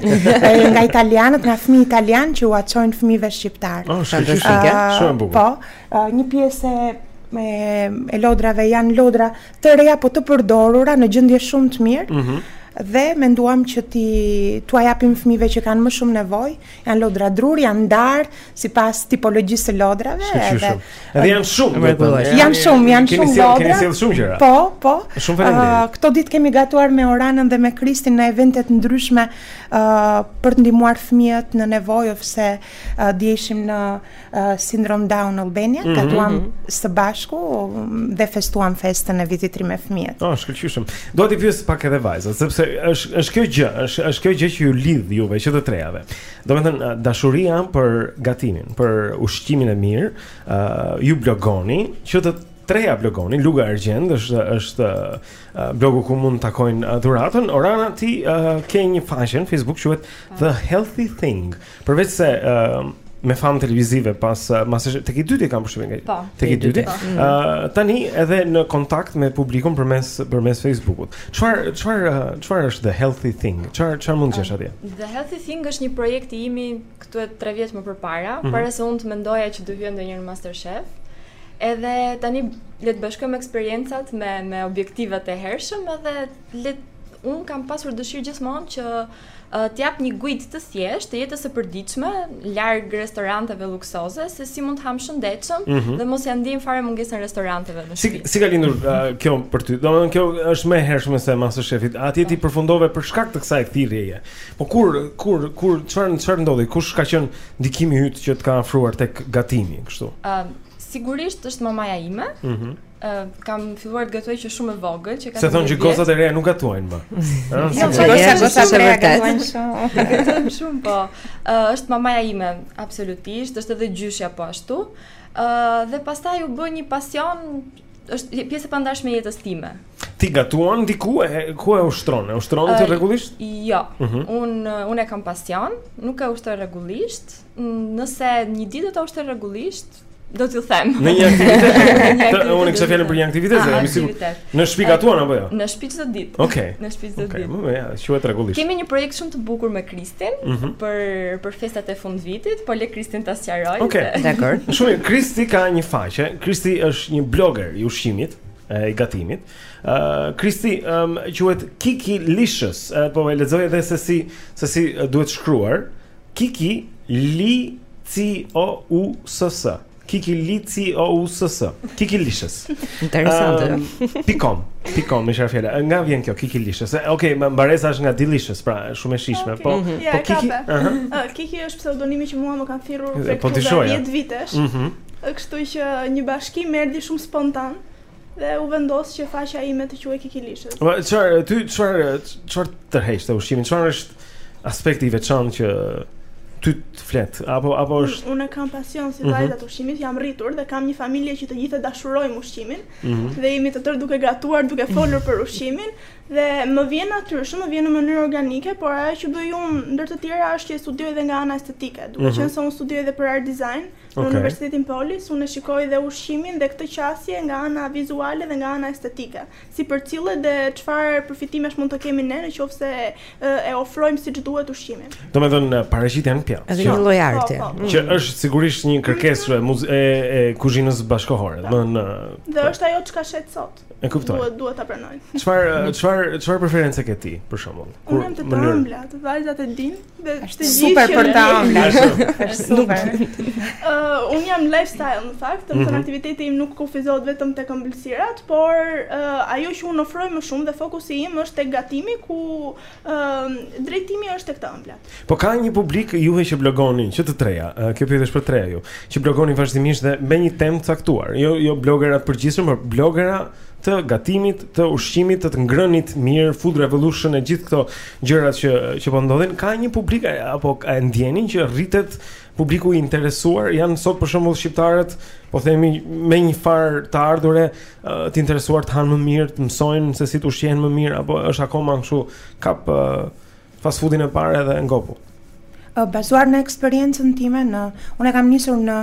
nga italianët, nga fëmijë italianë që u çojnë fëmijëve shqiptarë. Oh, shumë Po, një pjesë e lodrave janë lodra të reja po të përdorura në gjendje shumë të mirë. Mm -hmm dhe menduam që t'i t'ua japim fëmijëve që kanë më shumë nevojë, Janë lodra druri, janë ndarë sipas tipologjisë së lodrave edhe. Edhe janë shumë, më kujtohet. Janë shumë, janë shumë lodra. Keni sjellë shumë gjëra. Po, po. Shumë faleminderit. Ah, këto ditë kemi gatuar me Oranën dhe me Kristin në evente të ndryshme ah, për të ndihmuar fëmijët në nevojë ose ah, dje ishim në uh, Sindrom Down Albania, mm -hmm. gatuam mhm. së bashku dhe festuam festën e vitit të ri me fëmijët. Oh, shkëlqyshëm. Do t'i pyes pak edhe vajzat, sepse është është kjo gjë, është është kjo gjë që ju lidh juve që të trejave. Domethënë uh, dashuria për gatimin, për ushqimin e mirë, uh, ju blogoni që të treja blogoni, Luga e Argjendtë është është uh, blogu ku mund të takojnë uh, Dhuratën. Orana ti uh, ke një faqe në Facebook quhet The Healthy Think. Uh, Përveç se me famë televizive pas eh, Master, tek i dyti kam përshtypjen nga po, tek i dyti. Po. Mm. Ë tani edhe në kontakt me publikun përmes përmes Facebookut. Çfarë çfarë eh, çfarë është the healthy thing? Çfarë çfarë mund të gjesh atje? The healthy thing është një projekt i imi këtu e 3 vjet më përpara, mm -hmm. para se unë të mendoja që do hyja ndonjëherë në MasterChef. Edhe tani le të bashkojmë eksperiencat me me objektivat e hershëm edhe le unë kam pasur dëshirë gjithmonë që të jap një guidë të thjeshtë të jetës së përditshme larg restoranteve luksoze se si mund të hamë shëndetshëm mm -hmm. dhe mos ia ndiejmë fare mungesën restoranteve në shtëpi. Si, si ka lindur uh, kjo për ty? Domethënë kjo është më e hershme se MasterChefi. Atje ti po. përfundove për shkak të kësaj thirrjeje. Po kur kur kur çfarë çfarë ndodhi? Kush ka qenë ndikimi yt që të ka afruar tek gatimi kështu? Ëm uh, sigurisht është mamaja ime. Mhm. Mm kam filluar të gatuaj që shumë e vogël, që ka Se thonë që gocat e reja nuk gatuajnë më. Ëh, jo, gocat e reja gatuajnë shumë. Gatuajnë shumë po. Uh, është mamaja ime, absolutisht, është edhe gjyshja po ashtu. Ëh, uh, dhe pastaj u bë një pasion është pjesë e pandashme e jetës time. Ti gatuan diku e ku e ushtron? E ushtron ti rregullisht? Jo. Uh mhm. -huh. Unë unë e kam pasion, nuk e ushtroj rregullisht, Nëse një ditë ta ushtroj rregullisht, do t'ju them. Në një aktivitet. Unë kisha fjalën për një aktivitet, ah, jam i sigurt. Në shtëpi gatuani apo jo? Në shtëpi çdo ditë. Okej. Në shtëpi çdo ditë. Okej, ja, quhet rregullisht. Kemi një projekt shumë të bukur me Kristin mhm. për për festat e fundvitit, po le Kristin ta sqarojë. Okej, dakord. Shumë Kristi ka një faqe. Kristi është një blogger i ushqimit, i gatimit. Ë uh, Kristi, um, quhet Kiki Licious, uh, po e lexoj edhe se si se si duhet shkruar. Kiki li ci o u s s. Kiki li ci o u s s. Kiki Licious. Interesante. Ehm, pikë com. Pikë com, më fal. Nga vjen kjo Kiki Licious? Okej, okay, më mbaresa është nga Delicious, pra shumë e shijshme. Okay. Po, mm -hmm. po yeah, Kiki. Ëh. Uh -huh. Kiki është pseudonimi që mua më kanë thirrur prej po, 10 vitesh. Ëh. Mm -hmm. Kështu që një bashkim erdhi shumë spontan. Dhe u vendos që faqja ime të quhej Kiki Licious. Po çfarë ty çfarë çfarë tërheq te ushqimi? Çfarë është aspekti i veçantë që ty të flet apo apo është Unë kam pasion si mhm. vajza mm -hmm. të ushqimit, jam rritur dhe kam një familje që të gjithë e dashurojmë ushqimin mm -hmm. dhe jemi të tërë duke gatuar, duke folur për ushqimin dhe më vjen natyrshëm, më vjen në mënyrë organike, por ajo që bëj unë ndër të tjera është që studioj edhe nga ana estetike, duke mm -hmm. qenë se unë studioj edhe për art design. Mm Në okay. Universitetin Polis unë shikoj dhe ushqimin dhe këtë qasje nga ana vizuale dhe nga ana estetike. Si përcillet dhe çfarë përfitimesh mund të kemi ne në qoftë se e ofrojmë siç duhet ushqimin. Domethënë paraqitja në pjatë. Është një lloj arti. Po, po, po. Që është sigurisht një kërkesë e e kuzhinës bashkëkohore, domethënë në Dhe është ajo çka shet sot. E kuptoj. Duhet duhet ta pranoj. Çfarë çfarë çfarë preference ke ti për shembull? Kur mënyrë të ëmbla, të vajzat e dinë Super për ta. Nuk uh, un jam lifestyle në fakt, do të thotë mhm. aktiviteti im nuk kufizohet vetëm tek ëmbëlsirat, por uh, ajo që un ofroj më shumë dhe fokusi im është tek gatimi ku uh, drejtimi është tek të ëmblat. Po ka një publik juve që blogoni që të treja, uh, kjo pyetje është për të treja ju, që blogoni vazhdimisht dhe me një temë të caktuar. Jo jo blogera të përgjithshëm, por blogera të gatimit, të ushqimit, të të ngrënit mirë, food revolution e gjithë këto gjërat që që po ndodhin ka një publik apo a e ndjeni që rritet publiku i interesuar janë sot për shembull shqiptarët po themi me një farë të ardhure të interesuar të hanë më mirë të mësojnë se si të ushqehen më mirë apo është akoma kështu kap fast foodin e parë edhe ngopu Bazuar në eksperiencën time në unë e kam nisur në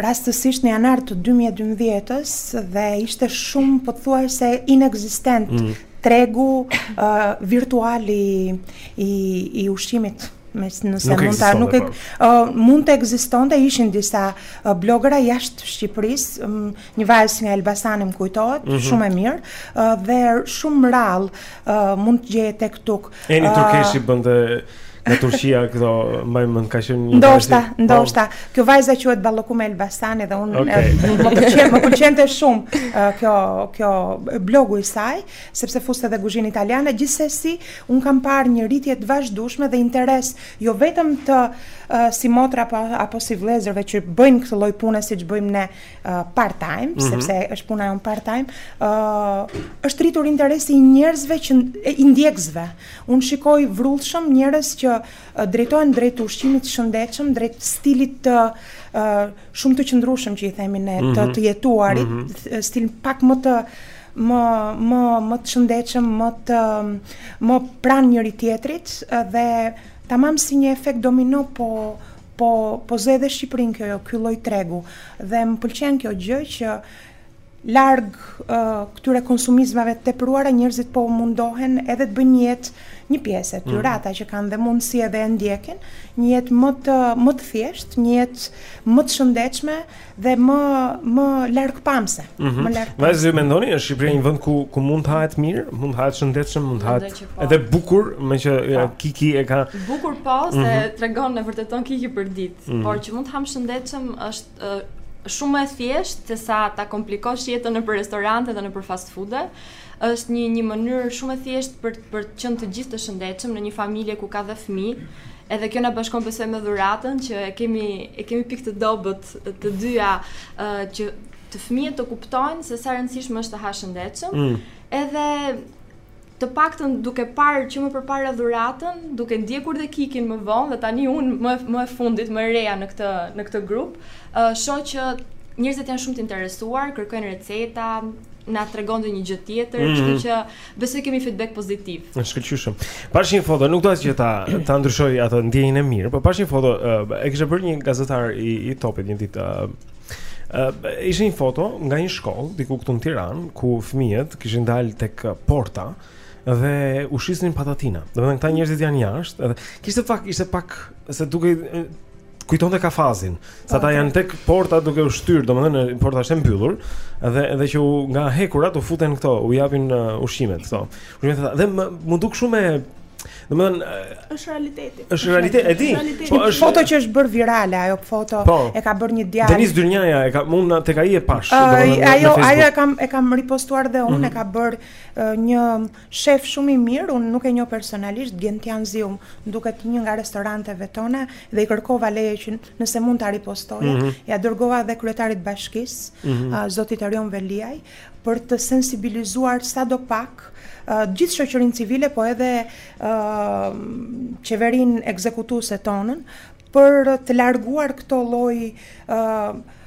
rastësisht në janar të 2012-ës dhe ishte shumë pothuajse inekzistent mm. tregu uh, virtual i i, i ushqimit me nëse nuk mund ta nuk e uh, mund të ekzistonte ishin disa uh, blogera jashtë Shqipërisë um, një vajzë nga Elbasani më kujtohet mm -hmm. shumë e mirë uh, dhe shumë rrallë uh, mund të gjeje tek tuk Eni uh, Turkeshi bënte në Turqia këto mbaj mend ka qenë një ndoshta po. ndoshta kjo vajza quhet Ballokume Elbasani dhe unë okay. më pëlqen më pëlqente shumë uh, kjo kjo blogu i saj sepse fuste edhe guzhinë italiane gjithsesi un kam parë një rritje të vazhdueshme dhe interes jo vetëm të uh, si motra apo, apo si vëllezërve që bëjnë këtë lloj pune siç bëjmë ne part time, mm -hmm. sepse është puna jonë part time, uh, është rritur interesi i njerëzve që i ndjekësve. Un shikoj vrullshëm njerëz që uh, drejtohen drejt ushqimit të shëndetshëm, drejt stilit të uh, shumë të qëndrueshëm që i themi ne, mm -hmm. të, mhm. të jetuarit, mm -hmm. stil pak më të më më më të shëndetshëm, më të më pranë njëri tjetrit dhe tamam si një efekt domino po Po po zë edhe Shqipërinë kjo jo, ky lloj tregu. Dhe më pëlqen kjo gjë që larg këtyre konsumizmave të tepruara njerëzit po mundohen edhe të bëjnë një jetë një pjesë e tyre, mm. ata që kanë dhe mundësi edhe e ndjekin, një jetë më të më të thjeshtë, një jetë më të shëndetshme, dhe më më largpamëse, mm -hmm. më larg. Vajza, ju mendoni është Shqipëria një vend ku ku mund të hahet mirë, mund të hahet shëndetshëm, mund të hahet po. edhe bukur, meqë po. Kiki e ka bukur po, se mm -hmm. tregon e vërteton Kiki për ditë, mm -hmm. por që mund të ham shëndetshëm është uh, shumë më e thjeshtë se sa ta komplikosh jetën nëpër restorante dhe nëpër fast food-e. Është një një mënyrë shumë e thjeshtë për për të qenë të gjithë të shëndetshëm në një familje ku ka dhe fëmijë. Edhe kjo na bashkon besoj me Dhuratën që e kemi e kemi pikë të dobët të dyja uh, që të fëmijët të kuptojnë se sa e rëndësishme është të hash shëndetshëm. Mm. Edhe të paktën duke parë që më përpara Dhuratën, duke ndjekur dhe Kikin më vonë dhe tani unë më më e fundit më reja në këtë në këtë grup, uh, shoh që njerëzit janë shumë të interesuar, kërkojnë receta, na tregon ndonjë gjë tjetër, mm -hmm. kështu që besoj kemi feedback pozitiv. Është shkëlqyshëm. Pash një foto, nuk doja që ta ta ndryshoj atë ndjenjën e mirë, por pash një foto, uh, e kishte bërë një gazetar i, i Topit një ditë. Uh, uh, ishte një foto nga një shkollë diku këtu në Tiranë, ku fëmijët kishin dalë tek porta dhe u shisnin patatina. Domethënë këta njerëzit janë jashtë, edhe kishte pak ishte pak se dukej kujtonte kafazin, se ata janë tek porta duke u shtyr, domethënë porta është e mbyllur, dhe edhe që u nga hekurat u futen këto, u japin uh, ushqimet këto. Ushqimet dhe më, m'u duk shumë e Domethën është realiteti. Është realitet, e di. Po është foto që është bërë virale, ajo foto po. e ka bërë një djalë. Denis Dyrnjaja e ka mund tek ai e pash, domethën. Ajo ajo e kam e kam ripostuar dhe unë e mhm. ka bërë një Shef shumë i mirë, unë nuk e njoh personalisht Gentian Zium, duket një nga restorantet tona dhe i kërkova leje që nëse mund ta ripostoja, mm -hmm. ja dërgova edhe kryetarit të bashkisë, mm -hmm. zotit Erion Veliaj, për të sensibilizuar sado pak gjithë shoqërinë civile, po edhe qeverinë ekzekutuese tonën për të larguar këto lloj ë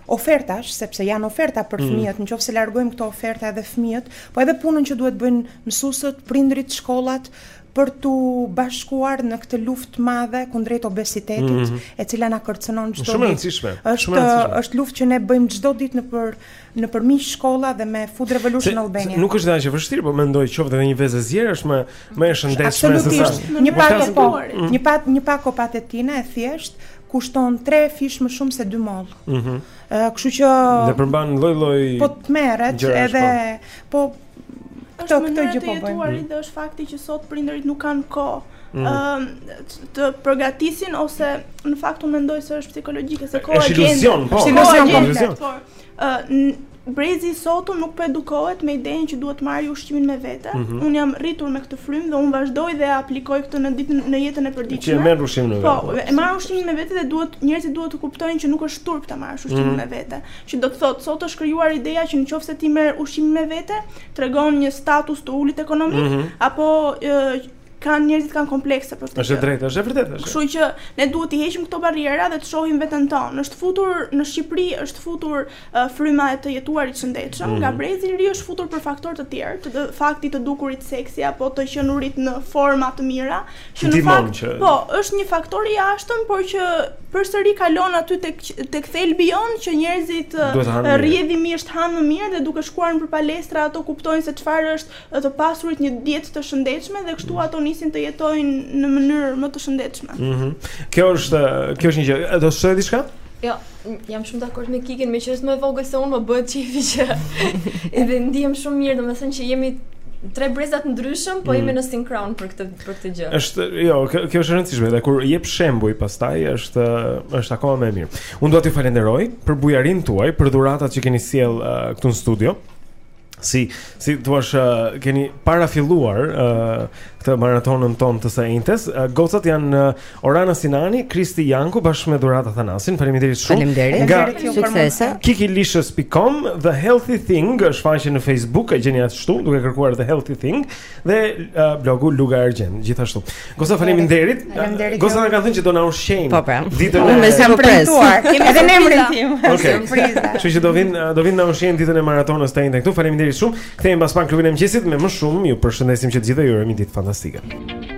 ofertash, sepse janë oferta për mm. fëmijët, mm. në qoftë se largojmë këto oferta edhe fëmijët, po edhe punën që duhet të bëjnë mësuesët, prindërit, shkollat për t'u bashkuar në këtë luftë madhe kundrejt obesitetit, mm -hmm. e cila na kërcënon çdo ditë. Shumë e rëndësishme. Është është luftë që ne bëjmë çdo ditë nëpër nëpër shkolla dhe me Food Revolution Albania. Nuk është dhe aq e vështirë, po mendoj qoftë edhe një vezë e zier është më më e shëndetshme se sa. Një po pak e po, mhm. një pako një pako patatina e thjeshtë kushton 3 fish më shumë se 2 mollë. Ëh. Mm -hmm. Kështu që Dhe përmban lloj-lloj Po të merret edhe po, po këto këto gjë po bëjmë. Është dhe është fakti që sot prindërit nuk kanë kohë mm -hmm. të përgatisin ose në fakt unë mendoj se është psikologjike se koha gjendet. Është iluzion, po. Është iluzion, po. Brezi i sotëm nuk po edukohet me idenë që duhet të marrë ushqimin me vete. Mm -hmm. Unë jam rritur me këtë frymë dhe unë vazhdoj dhe aplikoj këtë në ditën në jetën e përditshme. Ti e merr ushqimin me po, vete. Po, e marr ushqimin me vete dhe duhet njerëzit duhet të kuptojnë që nuk është turp ta marrësh ushqimin mm -hmm. me vete. Që do të thotë, sot është krijuar ideja që në qoftë se ti merr ushqimin me vete, tregon një status të ulët ekonomik mm -hmm. apo e, kanë njerëzit kanë komplekse për këtë. Është e drejtë, është e vërtetë. Kështu që ne duhet t'i heqim këto barriera dhe të shohim veten tonë. Është futur në Shqipëri, është futur uh, fryma e të jetuarit shëndetshëm, mm -hmm. nga brezi i ri është futur për faktorë të tjerë, të, të fakti të dukurit seksi apo të qenurit në forma të mira, që në fakt që... po, është një faktor i jashtëm, por që përsëri kalon aty tek tek thelbi jonë që njerëzit rrjedhimisht hanë më mirë dhe duke shkuar nëpër palestra ato kuptojnë se çfarë është dhe të pasurit një dietë të shëndetshme dhe kështu ato nisin të jetojnë në mënyrë më të shëndetshme. Mhm. Mm kjo është kjo është një gjë. Do të thoje diçka? Jo, jam shumë dakord me Kikin, meqë është më vogël se unë, më bëhet qejfi që edhe ndihem shumë mirë, domethënë që jemi tre breza të ndryshëm, po jemi mm. në sinkron për këtë për këtë gjë. Është, jo, kjo është e rëndësishme dhe kur jep shembuj pastaj është është akoma më e mirë. Unë dua t'ju falënderoj për bujarinë tuaj, për dhuratat që keni sjellë uh, këtu në studio. Si, si të thuash uh, keni parafilluar uh, këtë maratonën tonë të së enjtes, uh, gocat janë uh, Orana Sinani, Kristi Janku bashkë me Dhurata Thanasin. Faleminderit shumë. Faleminderit. Nga suksese. Kikilicious.com, The Healthy Thing, është faqe në Facebook, e gjeni ashtu duke kërkuar The Healthy Thing. Dhe uh, blogu Luga e Argjendtë, gjithashtu. Goca faleminderit. Faleminderit. Gocat na kanë thënë që do na ushqejnë. Po pra. Ditën e Unë jam presuar. Kemi edhe emrin tim. Okej. Kështu që do vin do vin na ushqejnë ditën e maratonës të enjte këtu. Faleminderit shumë. Kthehemi pas pak në klubin e mëngjesit me më shumë. Ju përshëndesim që të gjithëve ju urojmë ditë fantastike.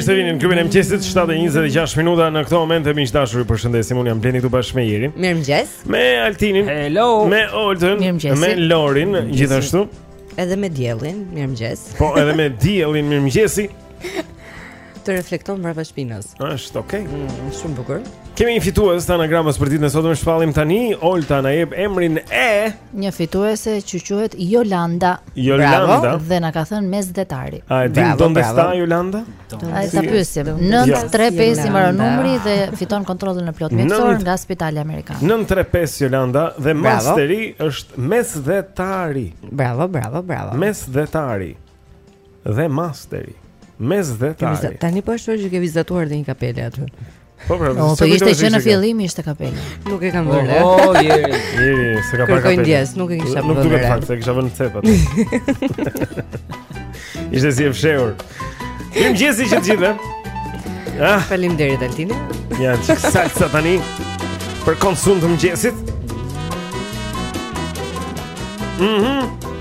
mirë se vini në klubin e mëngjesit 7 e 26 minuta në këtë moment miq të dashur ju përshëndesim un jam Blendi këtu bashkë me Jerin Mirëmëngjes me Altinin Hello me Oltën Mirëmëngjes me Lorin gjithashtu edhe me Diellin Mirëmëngjes po edhe me Diellin Mirëmëngjesi Të reflekton mbrapa shpinës. Është okay. Mm, shumë bukur. Kemi një fitues të anagramës për ditën e sotme e shpallim tani. Olta na jep emrin e një fituese që quhet Jolanda. Jolanda bravo, dhe na ka thënë mes detari. A e di donde esta Jolanda? Hajt ta pyesim. 935 i mbaron numri dhe fiton kontrollin e plotë mjekësor nga Spitali Amerikan. 935 Jolanda dhe masteri është mes detari. Bravo, bravo, bravo. Mes detari. Dhe masteri. Mes dhe tari. Tani po shoh që ke vizatuar dhe një kapele aty. Po pra, no, po ishte që në fillim ishte kapelja. Nuk e kam oh, vënë re. Oh, oh, Jeri. Jeri, s'e ka parë kapelen. Kërkoj ndjesë, nuk e kisha vënë re. Nuk, në fakt s'e kisha vënë cepat. Ishte si e fshehur. Mirëmëngjesi që të gjithë. Ah. Faleminderit Altini Ja, që kësat sa tani Për konsum të mëngjesit mm -hmm.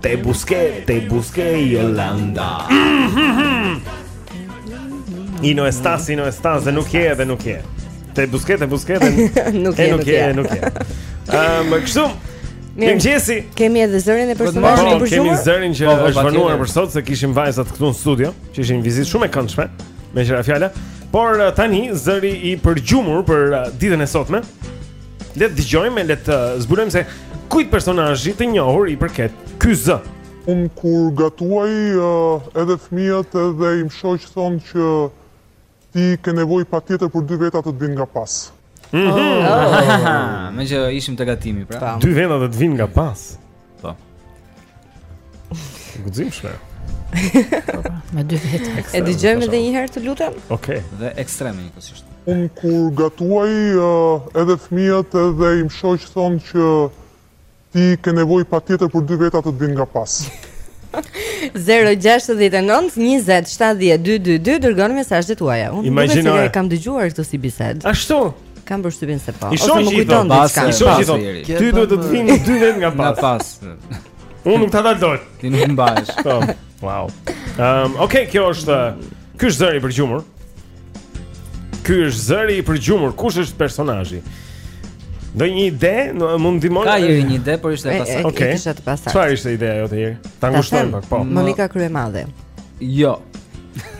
Te busqué, te busqué Jolanda. Y no estás, y no estás, dhe nuk je, dhe nuk je. Te busqué, te busqué, dhe nuk je, nuk je, nuk je. Ehm, kështu. Mirë. Mirëmëngjesi. Kemi edhe zërin e personazhit të përgjumur. Kemi zërin që po, po, është vonuar për sot se kishim vajzat këtu në studio, që ishte një vizitë shumë e këndshme meqë ra fjala. Por eh, tani zëri i përgjumur për eh, ditën e sotme Le të dëgjojmë, le të zbulojmë se kujt personazhi të njohur i përket ky zë. Unë kur gatuaj edhe fëmijët edhe im shoq thonë që ti ke nevojë patjetër për dy veta të të vinë nga pas. Mhm. Meqë ishim te gatimi pra. Dy veta të të vinë nga pas. Po. E guximshme. Po, po, me dy veta. E dëgjojmë edhe një herë të lutem? Okej. Okay. Dhe ekstreme njëkohësisht. Unë kur gatuaj uh, edhe fëmijët edhe im shoq thonë që ti ke nevojë patjetër për dy veta të të vinë nga pas. 069 20 70 222 Dërgoni mesazhet tuaja Unë nuk e kam dëgjuar këtë si bisedë Ashtu Kam përshtypjen se po. Ose më kujton diçka. I shoh gjithë. Po. Ty do të të vinë dy vetë nga pas. Nga pas. Unë nuk ta dal dot Ti nuk mbahesh. Po. Wow. Ehm, okay, kjo është ky është zëri i përgjumur. Ky është zëri i përgjumur. Kush është personazhi? Ndonjë ide, në mund të Ka Jeri një ide, por ishte e pasaktë. Okej. Okay. Ishte e pasaktë. Çfarë ishte ideja jote Jeri? Ta ngushtojmë pak, po. Monika Kryemadhi. Jo.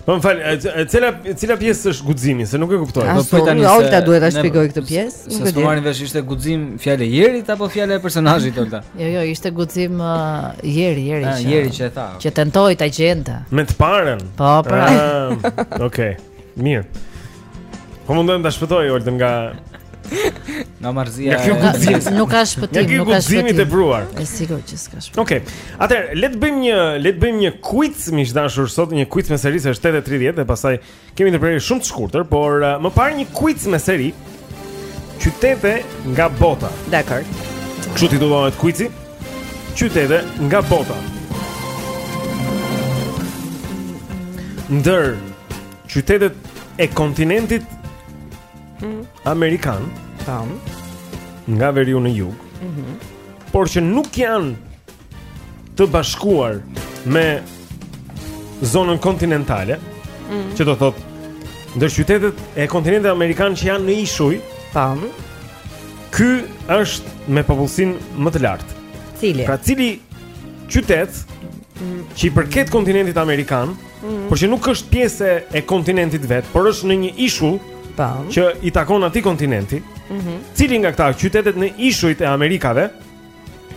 Po më fal, cila cila pjesë është guximi, se nuk e kuptoj. Po po tani. Olta duhet ta shpjegoj këtë pjesë. Nuk e di. S'e marrim vesh ishte guxim fjala e Jerit apo fjala e personazhit Olta? Jo, jo, ishte guxim uh, Jeri, Jeri. Ah, Jeri që e tha. Që tentoi ta gjente. Me të parën. Po, pra. Okej. Mirë. Po mundohem ta shpëtoj Oltën nga nga marrëzia. Nga ky guxim. Nuk ka shpëtim, nuk ka shpëtim. Nga ky guxim i tepruar. Është e sigurt që s'ka shpëtim. Okej. Okay. Atëherë, le të bëjmë një, le të bëjmë një quiz miq të dashur sot, një quiz me seri se është 8:30 dhe pastaj kemi ndërprerje shumë të shkurtër, por uh, më parë një quiz me seri qytete nga bota. Dakord. Kështu titullohet quizi. Qytete nga bota. Ndër qytetet e kontinentit mm. amerikan, tam, nga veriu në jug, mm -hmm. por që nuk janë të bashkuar me zonën kontinentale, mm -hmm. që do thotë ndër qytetet e kontinentit amerikan që janë në ishuj, tam, ky është me popullsinë më të lartë. Cili? Pra cili qytet mm. që i përket kontinentit amerikan, -hmm. Por që nuk është pjesë e kontinentit vetë, por është në një ishull Tam. që i takon atij kontinenti. Mm -hmm. Cili nga këta qytetet në ishujt e Amerikave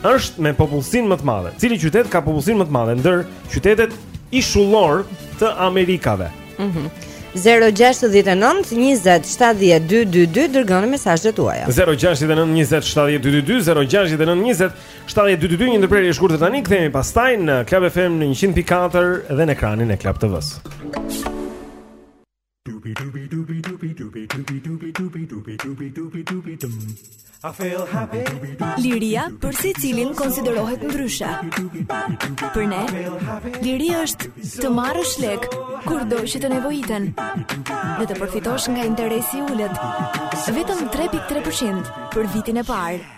është me popullsinë më të madhe? Cili qytet ka popullsinë më të madhe ndër qytetet ishullore të Amerikave? Mhm. Mm 0-6-9-20-17-2-22 Dërgoni mesazhet tuaja 0-6-9-20-17-2-22 0-6-9-20-17-2-22 7222 një ndërprerje e shkurtër tani kthehemi pastaj në Club FM në 100.4 dhe në ekranin e Club TV-s. I feel happy. Liria për secilin konsiderohet ndryshe. Për ne, liria është të marrësh lek kurdo që të nevojiten dhe të përfitosh nga interesi i ulët. Vetëm 3.3% për vitin e parë.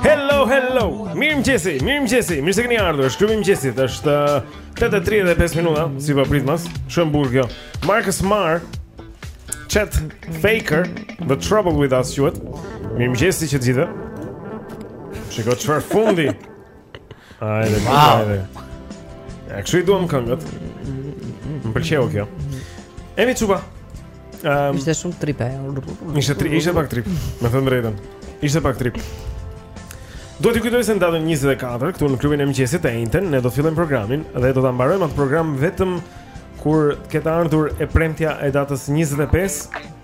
Hello, hello. Mirë mëngjesi, mirë mëngjesi. Mirë se keni ardhur. Shkruaj mëngjesit. Është 8:35 uh, minuta, si po pritmas. Shumë bukur kjo. Marcus Marr, Chet Faker, The Trouble With Us, duet. Mirë mëngjesi të gjithë. Shikoj çfarë fundi. Ajde, wow. ajde. Ja, kështu i duam këngët. Më pëlqeu kjo. Emi çupa. Ehm, um, ishte shumë trip e. Ishte tri, ishte pak trip, me thënë të drejtën. Ishte pak trip. Do të kujtoj se në datën 24 këtu në klubin e mëngjesit të enjten ne do të fillojmë programin dhe do ta mbarojmë atë program vetëm kur të ketë ardhur e premtja e datës 25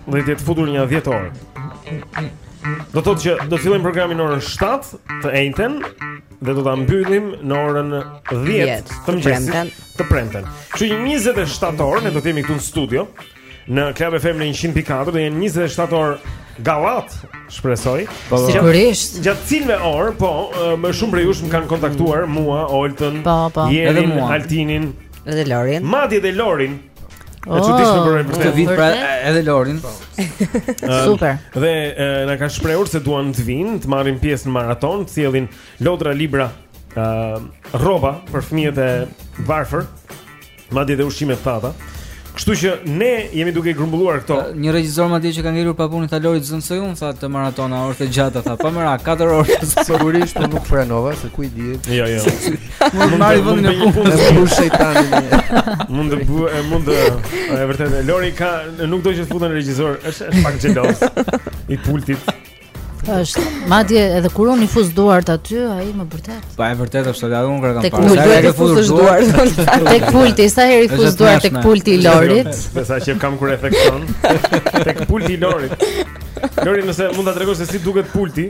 dhe të jetë futur një 10 orë. Do të thotë që do të fillojmë programin në orën 7 të enjten dhe do ta mbyllim në orën 10 të mëngjesit të premten. Kështu që 27 orë ne do të jemi këtu në studio në Club FM në 104 do jenë 27 orë gallatë, shpresoj. Po, po. Sigurisht. Gjatë cilave orë, po, më shumë prej jush më kanë kontaktuar mua, Oltën, po, po. Jerin, Altinin, Edhe Lorin. Madje edhe Lorin. E çuditshme oh, për vërtet. Këtë vit pra edhe Lorin. Po. Super. Dhe na kanë shprehur se duan të vinë, të marrin pjesë në maraton, të sjellin lodra libra, ë rroba për fëmijët e varfër, madje edhe ushqime të thata. Kështu që ne jemi duke i grumbulluar këto. Një regjisor madje që ka ngelur pa punë tha Lorit zënë se un tha të maratona orë të gjata tha. Pa më lër 4 orë sigurisht unë nuk pranova se ku i di. Jo, jo. Mund të marrë vendin e punës. Mund të shejtani. Mund të bëj, mund të. Është vërtet. Lori ka nuk do që të futen regjisor, është është pak xheloz i pultit. Është. Madje edhe kur unë i fus duart aty, ai më vërtet. Po e vërtet është edhe unë kërkam pas. Sa herë i ke futur duart? Tek pulti, sa herë i fus duart tek pulti i Lorit? Me sa që kam kur efekton. Tek pulti i Lorit. Lori, nëse mund ta tregosh se si duket pulti.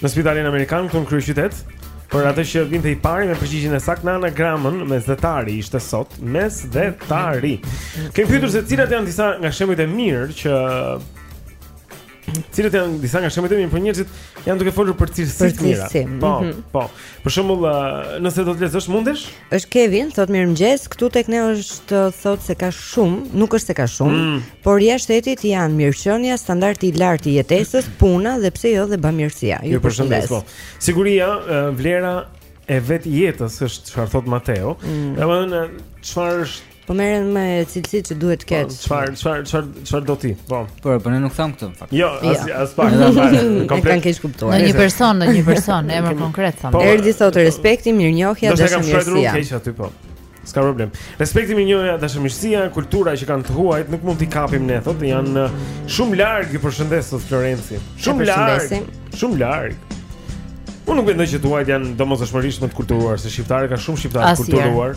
Në spitalin amerikan këtu në kryeqytet, për atë që vinte i pari me përgjigjen e saktë në anagramën mesdhetari ishte sot, mesdhetari. Kemi pyetur se cilat janë disa nga shembujt e mirë që Cilët janë disa nga shembujt e mirë, por njerëzit janë duke folur për cilësi të mira. Po, mhm. po. Për shembull, nëse do të lexosh mundesh? Është Kevin, thot mirëmëngjes, këtu tek ne është thot se ka shumë, nuk është se ka shumë, mm. por jashtë shtetit janë mirësjellja, standardi i lartë i jetesës, puna dhe pse jo dhe bamirësia. Ju përshëndes. Po. Siguria, vlera e vet jetës është çfarë thot Mateo. Mm. Domethënë, çfarë është Po merren me cilësitë që duhet të po, ketë. Çfarë, çfarë, çfarë, çfarë do ti? Po. Po, po ne nuk tham këtë në fakt. Jo, jo. as as pak. Na kanë keqkuptuar. Në një person, në një person, emër konkret tham. Po, Erdi thot respekti, mirënjohja, dashamirësia. Do të kem shkruar keq aty po. S'ka problem. Respekti mirënjohja, dashamirësia, kultura që kanë të huajt, nuk mund t'i kapim ne, thot, janë uh, shumë larg ju përshëndes, thot Florenci. Shumë larg, shumë larg. Unë nuk mendoj që të huajt janë domosdoshmërisht më të kulturuar, se shqiptarët, ka shumë shqiptarë të kulturuar.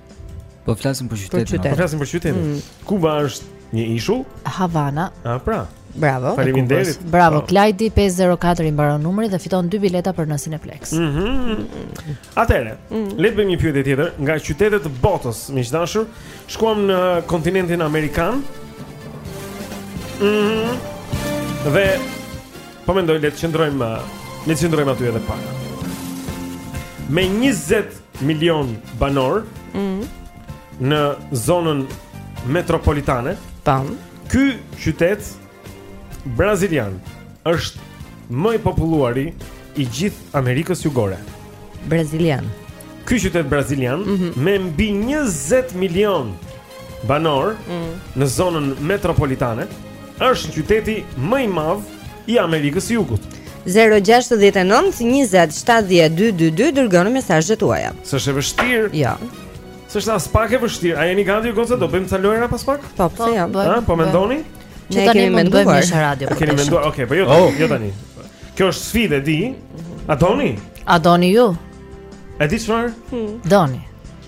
Po flasim për qytetin. Për qytet. Po flasim për qytetin. Mm. Kuba është një ishull? Havana. Ah, pra. Bravo. Faleminderit. Bravo, oh. Klajdi 504 i mbaron numri dhe fiton dy bileta për nesër në Plex. Mhm. Mm Atëre, mm. le të bëjmë një pyetje tjetër nga qytetet e botës, miq të dashur. Shkuam në kontinentin amerikan. Mhm. Mm dhe po mendoj le të qëndrojmë, le të qëndrojmë aty edhe pak. Me 20 milion banorë mm. në zonën metropolitane. Tam. Ky qytet brazilian është më i populluari i gjithë Amerikës Jugore. Brazilian. Ky qytet brazilian mm -hmm. me mbi 20 milion banorë mm. në zonën metropolitane është qyteti më i madh i Amerikës së Jugut. 069 20 72 22 dërgoni mesazhet tuaja. S'është e vështirë. Jo. Ja. S'është as pak e vështirë. A jeni gati goca do bëjmë ca lojëra pas pak? Po, pse pse jo? Ha, po mendoni? Ne tani kemi menduar në radio. Kemi menduar, okay, po jo, oh. jo tani. Kjo është sfidë e di. A doni? A doni ju? E di çfarë? Hmm. Doni.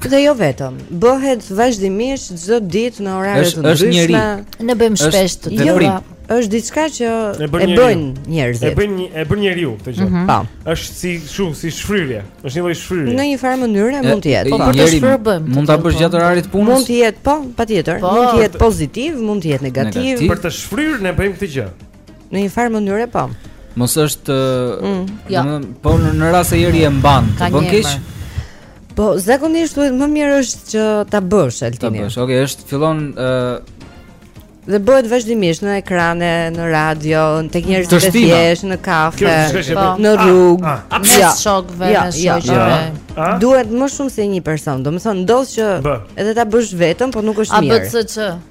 Dhe jo vetëm, bëhet vazhdimisht çdo ditë në orare të ndryshme. Ne bëjmë shpesh të tilla. Është diçka që e bëjnë njerëzit. E bëjnë e bën njeriu këtë gjë. Mhm. Po. Është si shf, si shfryrje. Është një lloj shfryrje. Në një farë mënyre mund të jetë. Po për të shfryrë. Mund ta bësh gjatë orarit të punës. Mund të jetë, po, patjetër. Po. Mund të jetë pozitiv, mund të jetë negativ. Për të shfryrë ne bëjmë këtë gjë. Në një farë mënyre po. Mos është, mm, jo. po në rast se njeri e mban, të bën keq. Po zakonisht thuhet më mirë është që ta bësh Altini. Ta bësh. Okej, okay, është fillon ë uh, dhe bëhet vazhdimisht në ekrane, në radio, tek njerëz të thjeshtë, në kafe, po, në ah, rrugë, ah, ah. me shokë, ja, me shoqëri. Duhet më shumë se një person. Domethënë, ndoshta edhe ta bësh vetëm, po nuk është mirë. ABC.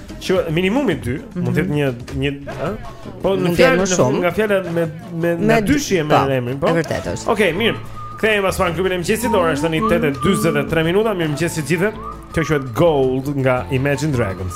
Që minimumi 2, mm -hmm. mund të jetë një një, ë? Po në fjalë më shumë, nga fjala me me me dyshje me po, emrin, po. Është vërtet është. Okej, okay, mirë. Kthehemi pas pak në klubin e mëngjesit, ora është tani 8:43 minuta, mirë mëngjes të gjithëve. Kjo quhet Gold nga Imagine Dragons.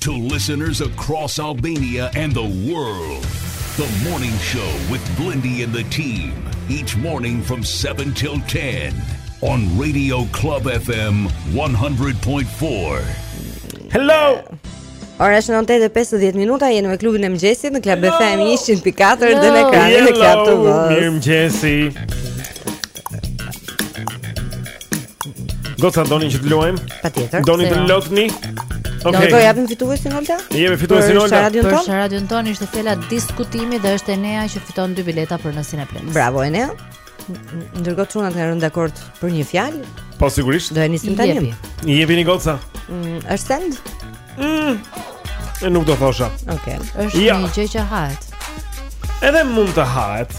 To listeners across Albania and the world, the morning show with Blendi and the team, each morning from 7 till 10 on Radio Club FM 100.4. Hello! Ora është 9:50 minuta, jemi me klubin e mëngjesit në Club FM 100.4 dhe në ekranin e Club TV. Mirëmëngjesi. Gocat doni që të luajmë? Patjetër. Doni të lozni? Okej. Okay. Do të japim fituesin Olta? Jepe fituesin Olta. Për radion tonë. Për radion tonë ishte fjala diskutimi dhe është Enea që fiton dy bileta për në Cineplexx. Bravo Enea. Ndërkohë çunat kanë rënë dakord për një fjalë. Po sigurisht. Do e nisim tani. I jepini goca. Mm, është send? Mm. E nuk do thosha. Okej. Okay. Është një gjë që hahet. Edhe mund të hahet.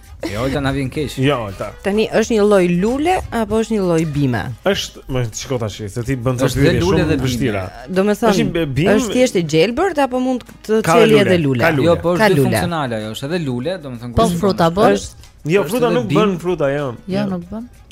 E jo, Olta na vjen keq. Jo, Olta. Tani është një lloj lule apo është një lloj bime? Është, mm shiko tashi, se ti bën ca pyetje shumë të vështira. Domethënë, është një bimë. Është thjesht e gjelbërt apo mund të çelë edhe lule? Jo, po është funksionale ajo, është edhe lule, domethënë. Po fruta bën. Jo, fruta nuk bën fruta, jo. Jo, nuk bën.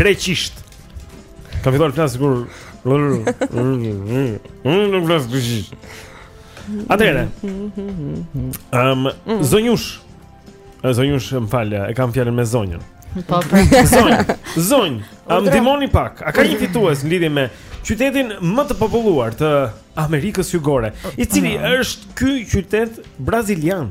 greqisht. Ka filluar të flasë kur Unë nuk flas greqisht. Atëherë. Ehm, zonjush. Zonjush, më fal, e kam fjalën me zonjën. Po, po. Zonjë, zonjë, a më ndihmoni pak? A ka një fitues në lidhje me qytetin më të populluar të Amerikës jugore, i cili është ky qytet brazilian?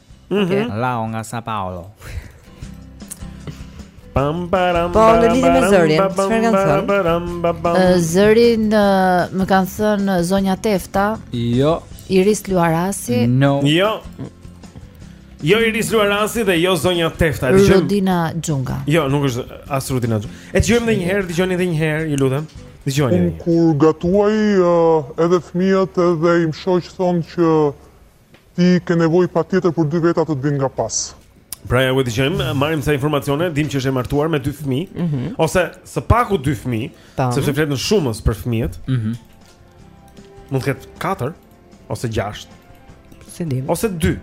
Mhm. Okej, okay, lao nga Sao Paolo. Pam param. Po në lidhje me zërin, çfarë kanë thënë? Zërin më kanë thënë zonja Tefta. Jo. Iris Luarasi. No. Jo. Jo Iris Luarasi dhe jo zonja Tefta. Dëgjojmë. Rudina Xhunga. Jo, nuk është as Rudina Xhunga. E dëgjojmë edhe një herë, dëgjoni edhe një herë, ju lutem. Dëgjoni. Kur gatuaj edhe fëmijët edhe im shoq thonë që Ti ke nevojë patjetër për dy veta të të vinë nga pas. Pra ja ku dëgjojmë, marrim ca informacione, dim që është e martuar me dy fëmijë, mm -hmm. ose së paku dy fëmijë, sepse flet në shumës për fëmijët. Mhm. Mm Mund të ketë 4 ose 6. S'e dimë. Ose 2.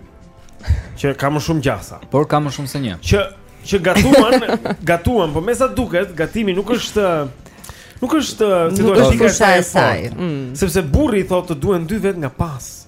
Që ka më shumë gjasa. Por ka më shumë se një. Që që gatuan, gatuan, por me sa duket, gatimi nuk është nuk është situatika e saj. Mm. Sepse burri i thotë të duhen dy vet nga pas.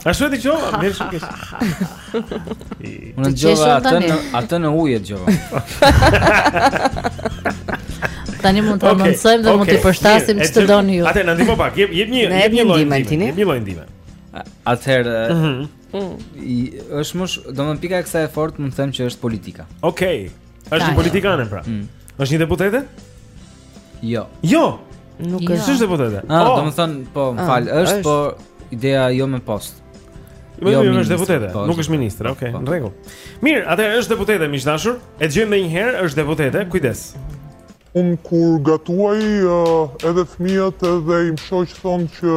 A shkruaj ti çova? Mirë shumë keq. Unë dëgjova atë në atë në ujë dëgjova. Tani mund ta mësojmë dhe mund të përshtasim ç'të doni ju. Atëherë na ndihmo pak. Jep jep një jep një lloj ndihme. Jep një lloj ndihme. Atëherë mhm. mm. është më, domethënë pika e kësaj e fortë mund të them që është politika. Okej. Është një politikane pra. Mm. Është një deputete? Jo. Jo. Nuk është. S'është deputete. Ah, oh. domethënë po, ah, më fal, është, është, po ideja jo me post. Jo, jo, jo është deputete, po, nuk është ministre, po, okay, po. në rregull. Mirë, atëherë është deputete miq të dashur. E dëgjojmë edhe një herë, është deputete. Kujdes. Unë kur gatuaj uh, edhe fëmijët edhe im shoq thonë që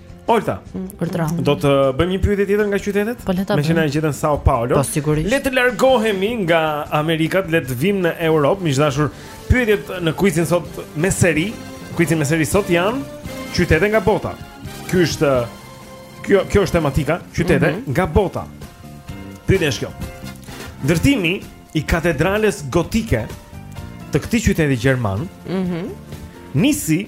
Olta. Mm, Ultra. Do të bëjmë një pyetje tjetër nga qytetet? Po, Meqë na gjetën Sao Paulo. Po sigurisht. Le të largohemi nga Amerikat, le të vijmë në Europë, miq të dashur. Pyetjet në kuizin sot me seri, kuizin me seri sot janë qytete nga bota. Ky është kjo kjo është tematika, qytete mm -hmm. nga bota. Pyetja është kjo. Ndërtimi i katedrales gotike të këtij qyteti gjerman, mm -hmm. nisi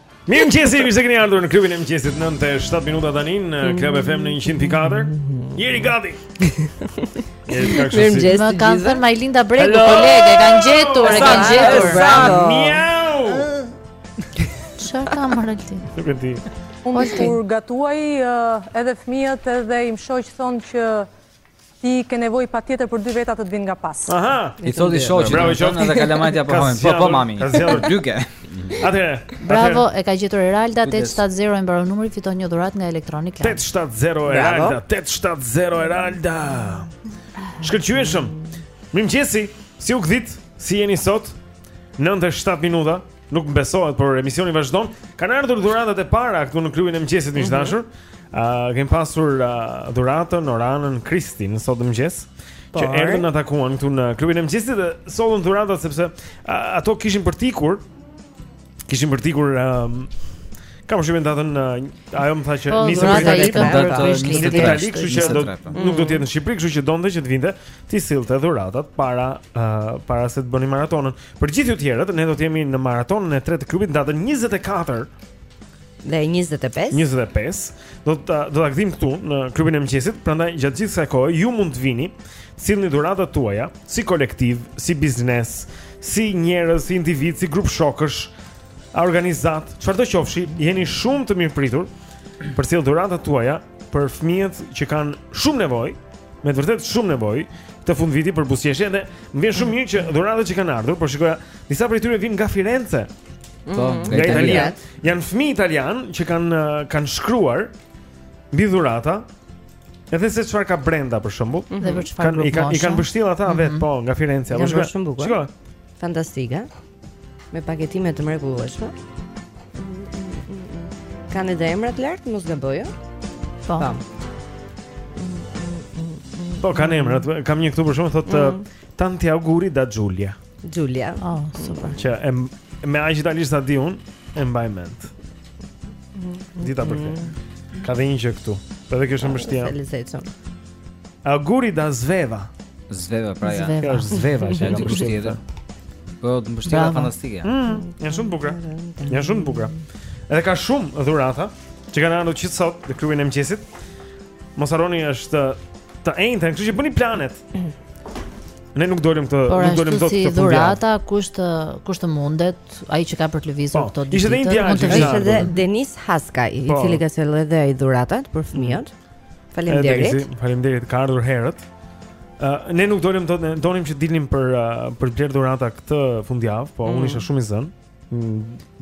Mirëmëngjesi, mirë se keni ardhur në klubin e mëngjesit 97 minuta tani në Club FM në 104 Jeri gati Mirëmëngjesi Më kanë thënë Majlinda Bregu, kolege, kanë gjetur, e kanë gjetur Bravo Mjau Qa ka më rëllë Nuk e di Unë kur gatuaj edhe fëmijët edhe im shoq thonë që Ti ke nevojë patjetër për dy veta të të vinë nga pas. Aha. I thotë shoqit. Bravo qoftë. Edhe kalamajtë e pohojnë. Po po mami. Ka zgjedhur dyke. Atëherë. Bravo, e ka gjetur Eralda 870 e mbaron numri, fiton një dhuratë nga Electronic Land. 870 Eralda, 870 Eralda. Shkëlqyeshëm. Mirëmëngjesi. Si u gdhitë? Si jeni sot? 97 minuta. Nuk më besohet, por emisioni vazhdon. Kanë ardhur dhuratat e para këtu në klubin e mëngjesit miq mhm. dashur. Ë uh, kemi pasur uh, Dhuratën, Oranën, Kristin sot në mëngjes. Që erdhën na takuan këtu në klubin e mëngjesit dhe sollën dhuratat sepse uh, ato kishin për t'ikur. Kishin për t'ikur uh, Kam shumë datën ajo më tha që po niset për Itali, po, po niset për Itali, kështu që do nuk do të jetë në Shqipëri, kështu që donte që të vinte t'i sillte dhuratat para para se të bëni maratonën. Për gjithë ju të tjerët, ne do të jemi në maratonën e tretë të klubit datën 24 dhe 25. 25 do të do ta gdhijmë këtu në klubin e mëngjesit, prandaj gjatë gjithë kësaj kohe ju mund të vini, sillni dhuratat tuaja si kolektiv, si biznes, si njerëz, si individë, si grup shokësh, organizatë, çfarëdo qofshi, jeni shumë të mirëpritur për t'sjellë dhuratat tuaja. për fëmijët që kanë shumë nevojë, me të vërtetë shumë nevojë këtë fund viti për buzëqeshje dhe më vjen shumë mirë që dhuratat që kanë ardhur, po shikoja, disa prej tyre vijnë nga Firenze. Po, mm. nga Italia. Janë fëmijë italianë që kanë kanë shkruar mbi dhurata. Edhe se çfarë ka brenda për shembull. Mm -hmm. Kanë i kanë kanë mbështjellë ata mm -hmm. vetë, mhm. po, nga Firenze. Po shkoj. Shkoj. Fantastike. Me paketime të mrekullueshme. Kanë edhe emrat lart, mos gaboj, jo? Po. Po. Po kanë emrat, kam një këtu për shembull thotë mm. Eh, Tanti Auguri da Giulia. Giulia. Oh, super. Që e me aq italisht sa di unë, e mbaj mend. Mm. Dita për këtë. Mm. Ka dhe një që këtu. Edhe kjo është e mbështjellë. Sa lezetshëm. Auguri da Zveva. Zveva pra ja. Kjo është Zveva që është kush tjetër. Po të mbështjella fantastike. Mm, janë shumë bukura. Janë shumë bukura. Edhe ka shumë dhurata që kanë ardhur që sot në klubin e mëngjesit. Mos harroni është të enjten, kështu që bëni planet. Ne nuk dolim të Por, nuk dolim dot si të dhurata, kush të kush të mundet, ai që ka për të lëvizur po, këto ditë. Ishte një djalë, ishte Denis Haskaj, po, i cili ka sjellë edhe ai dhuratat për fëmijët. Mm. Faleminderit. Faleminderit, ka ardhur herët. Uh, ne nuk donim të donim që dilnim për uh, për bler dhurata këtë fundjavë, po mm. unë isha shumë i zënë. Mm,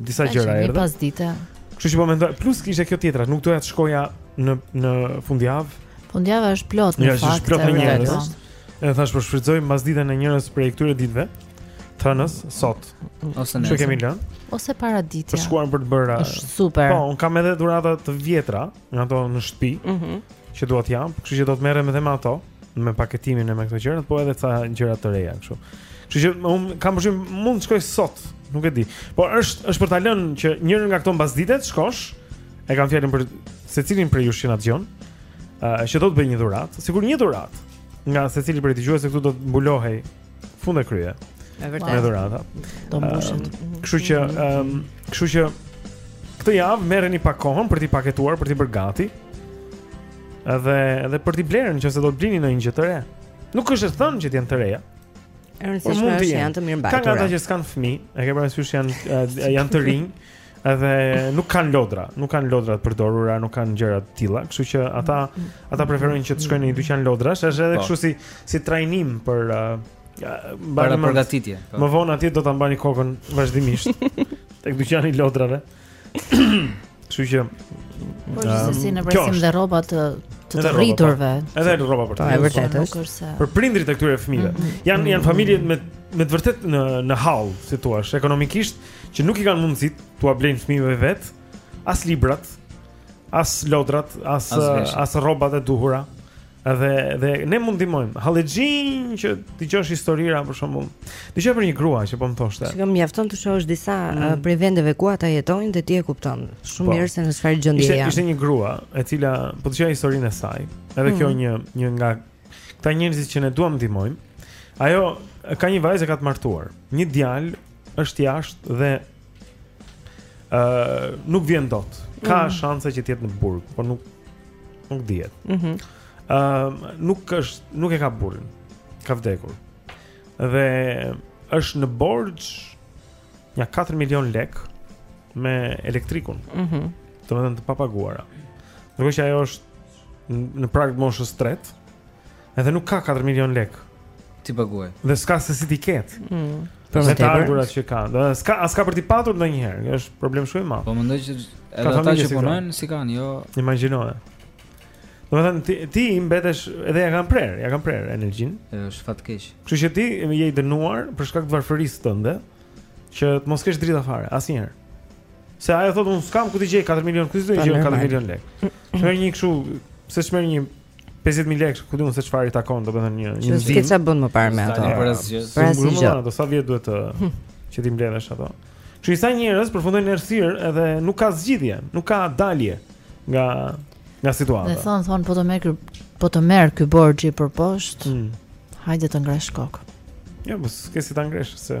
disa gjëra erdhën. Pas dite. Kështu që po mendoj, plus kishte kjo tjetra, nuk doja të shkoja në në fundjavë. Fundjava është plot në fakt. Ja, është plot me njerëz. Po. Edhe thash po shfrytëzoj mbasditen e njërës prej këtyre ditëve. Të hënës sot ose nesër. Ço kemi lënë? Ose para ditës. Për shkuar për të bërë. Është super. Po, un kam edhe dhurata të vjetra. nga ato në shtëpi. Mhm. Mm që dua t'i jap, kështu që do të merrem edhe me ato, me paketimin e me këto gjëra, po edhe ca gjëra të reja kështu. Kështu që un kam përshtypjen mund të shkoj sot, nuk e di. Por është është për ta lënë që njërin nga këto mbasdite të shkosh, e kam fjalën për secilin prej jush që na dëgjon, ë që do të bëj një dhuratë, sikur një dhuratë nga secili prej dëgjuesve këtu do të mbulohej fund e krye. Është vërtet. Me dhurata. Do mbushet. Ehm, kështu që, ëm, ehm, kështu që këtë javë merreni pak kohën për t'i paketuar, për t'i bërë gati. Edhe edhe për t'i blerë nëse do të blini ndonjë gjë të re. Nuk është e thënë që të jenë të reja. Është rëndësishme që të jenë të mirëmbajtur. Ka ata që s'kan fëmijë, e ke parasysh janë janë të rinj. Edhe nuk kanë lodra, nuk kanë lodra të përdorura, nuk kanë gjëra të tilla, kështu që ata mm, mm. ata preferojnë që të shkojnë në një dyqan lodrash, është edhe po. kështu si si trajnim për uh, para më, përgatitje. Po. Më vonë atje do ta mbani kokën vazhdimisht tek dyqani i lodrave. Kështu që po uh, si ne presim dhe rroba të të të rriturve. Po. Edhe rroba për ta. Është vërtetë. Është për prindrit e këtyre fëmijëve. Mm -hmm. Janë janë familje me me të vërtetë në në hall, si thua, ekonomikisht që nuk i kanë mundësit t'ua blejnë fëmijëve vet, as librat, as lodrat, as as, as rrobat e duhura. Dhe dhe ne mund ndihmojmë. Hallexhin që dëgjon historira për shembull. Dëgjoja për një grua që po më thoshte. Që kam mjafton të shohësh disa mm. uh, prej vendeve ku ata jetojnë dhe ti e kupton shumë po. mirë se në çfarë gjendje janë. Ishte ishte një grua e cila po dëgjoja historinë e saj. Edhe mm. kjo një një nga këta njerëzit që ne duam ndihmojmë. Ajo ka një vajzë që ka të martuar. Një djalë është jashtë dhe ë uh, nuk vjen dot. Ka mm. shance që të jetë në burg, por nuk nuk dihet. Ëh, mm -hmm. uh, nuk është, nuk e ka burrin. Ka vdekur. Dhe është në borxh nja 4 milion lek me elektrikun. Ëh. Mm -hmm. Domethënë të papaguara. Ndërkohë që ajo është në prag të moshës tretë. Edhe nuk ka 4 milion lek t'i paguajë. Dhe s'ka se si t'i ketë. Mm. Po me të ardhurat që ka. Dhe s'ka as ka për t'i patur ndonjëherë. Kjo është problem shumë i madh. Po mendoj që edhe ata që punojnë s'i kanë, jo. Imagjinoje. Domethënë ti ti mbetesh edhe ia kanë prerë, ia kanë prerë energjinë. Është fatkeq. Kështu që ti je i dënuar për shkak të varfërisë tënde, që të mos kesh drita fare asnjëherë. Se ajo thotë unë s'kam ku t'i gjej 4 milion, ku t'i gjej 4 milion lekë. Çfarë nëse kështu, pse s'merr një 50000 lekë, ku di unë se çfarë i takon, domethënë një një ndihmë. Ti çfarë bën më parë me ato? Për asgjë. Për asgjë. Do sa vjet duhet të hm. që t'i mbledhësh ato. Kushedi sa njerëz përfundojnë në errësirë edhe nuk ka zgjidhje, nuk ka dalje nga nga situata. Dhe thonë thonë po të merr ky po të merr ky borxhi për poshtë. Mm. Hajde të ngresh kokë. Jo, po s'ke si ta ngresh se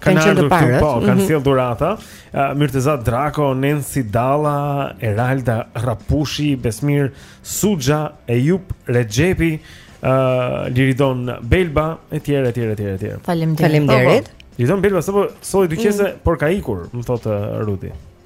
Kanë qenë të parët. Po, kanë mhm. sjellë dhurata. Uh, Mirteza Drako, Nensi Dalla, Eralda Rapushi, Besmir Suxha, Ejup Rexhepi, uh, Liridon Belba etj etj etj etj. Faleminderit. Faleminderit. Po, po. Liridon Belba sapo solli diçka se mm. por ka ikur, më thotë uh, Rudi.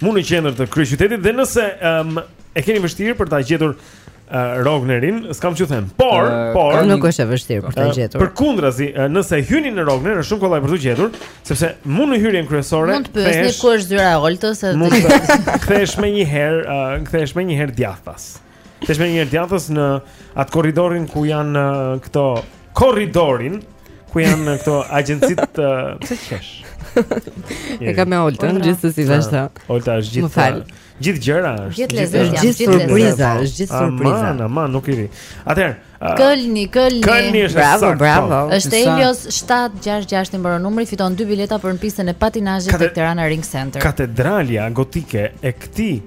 Mu në qendër të kryeqytetit dhe nëse um, e keni vështirë për ta gjetur uh, Rognerin, s'kam ç'ju them. Por, uh, por nuk është e vështirë për ta gjetur. Uh, Përkundrazi, uh, nëse hyni në Rogner, është shumë kollaj për t'u gjetur, sepse mu në hyrjen kryesore mund të pyesni ku është zyra e Oltës edhe mund të kthehesh menjëherë, uh, kthehesh menjëherë djathtas. Kthehesh menjëherë djathtas në atë korridorin ku janë këto Korridorin ku janë këto agjencitë Pse qesh? E kam me Oltën, gjithsesi dhe ajo Olta është gjithë Më fal Gjithë gjëra është Gjithë lezet është Gjithë surpriza është Gjithë surpriza Aman, aman, nuk i rri Atëherë Këlni, Këlni Këlni është Bravo, bravo po. është Helios 766 i mbaron numri Fiton 2 bileta për në pistën e patinazhit Kated... te Tirana Ring Center Katedralja gotike e këtij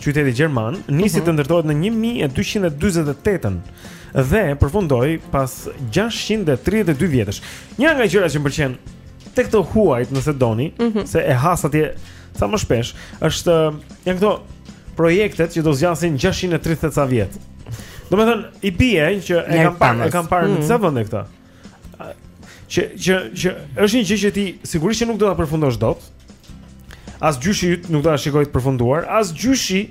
qyteti gjerman, nisi mhm. të ndërtohet në 1248-ën dhe përfundoi pas 632 vjetësh. Një nga gjërat që më pëlqen tek të huajt nëse doni, mm -hmm. se e has atje sa më shpesh, është janë këto projektet që do zgjasin 630 ca vjet. Domethënë i bie që e kam parë, e kam parë në mhm. disa vende këto. Që që që është një gjë që ti sigurisht që nuk do ta përfundosh dot. As gjyshi yt nuk do ta shikojë të përfunduar, as gjyshi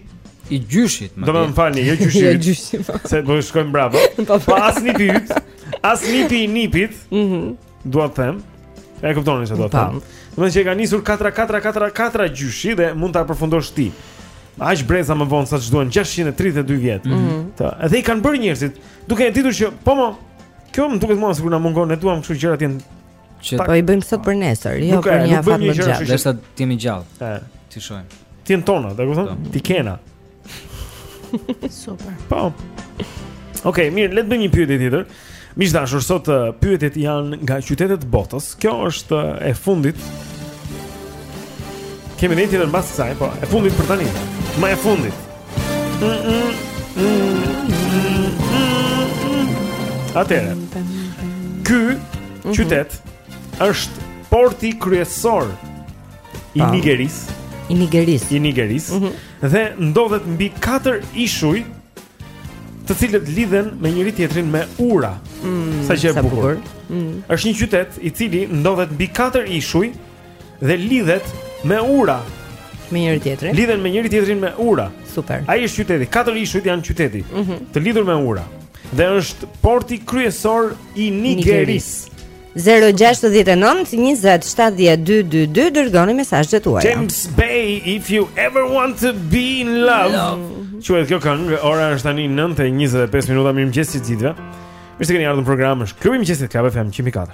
i gjyshit, më. Do të më falni, jo gjyshi. Jo gjyshi. Po. Se po shkojmë mbrapa. Po, po, as nipi yt, as nipi i nipit. Mhm. Dua të them. E kuptoni se ç'dua të them. Do të thotë që e ka nisur katër katër katër katërgjyshi dhe mund ta përfundosh ti. Aq breza më vonë sa ç'duhen 632 vjet. Mm -hmm. Të, edhe i kanë bërë njerëzit, duke e ditur që po mo, Kjo më duket mua sikur na mungon, ne duam kështu gjërat tona që po i bëjmë sot për nesër, jo për një afat më gjatë. Derisa të jemi gjallë. Ë, t'i shohim. Të jenë tonat, e kupton? Po. T'i kena. Super. Po. Okej, mirë, le të bëjmë një pyetje tjetër. Miq dashur, sot uh, pyetjet janë nga qytetet e botës. Kjo është uh, e fundit. Kemi një tjetër mbas kësaj, po, e fundit për tani. Më e fundit. Atëherë. Ky mhm. qytet është porti kryesor i Nigerisë, i Nigerisë, i Nigerisë mhm. dhe ndodhet mbi katër ishuj të cilët lidhen me njëri-tjetrin me ura. Mm, sa gjë e bukur. Mm. Është një qytet i cili ndodhet mbi katër ishuj dhe lidhet me ura. Me njëri-tjetrin. Lidhen me njëri-tjetrin me ura. Super. Ai është qyteti. Katër ishujt janë qyteti. Mm -hmm. Të lidhur me ura. Dhe është porti kryesor i Nigerisë. 0-6-19-27-12-2 Dërgoni mesazhet tuaja James Bay If you ever want to be in love Quhet kjo këngë Ora është tani 9 e 25 minuta Mirëmëngjes edhe të gjithëve Mirë se keni ardhur në program është Klubi i Mëngjesit Club FM 104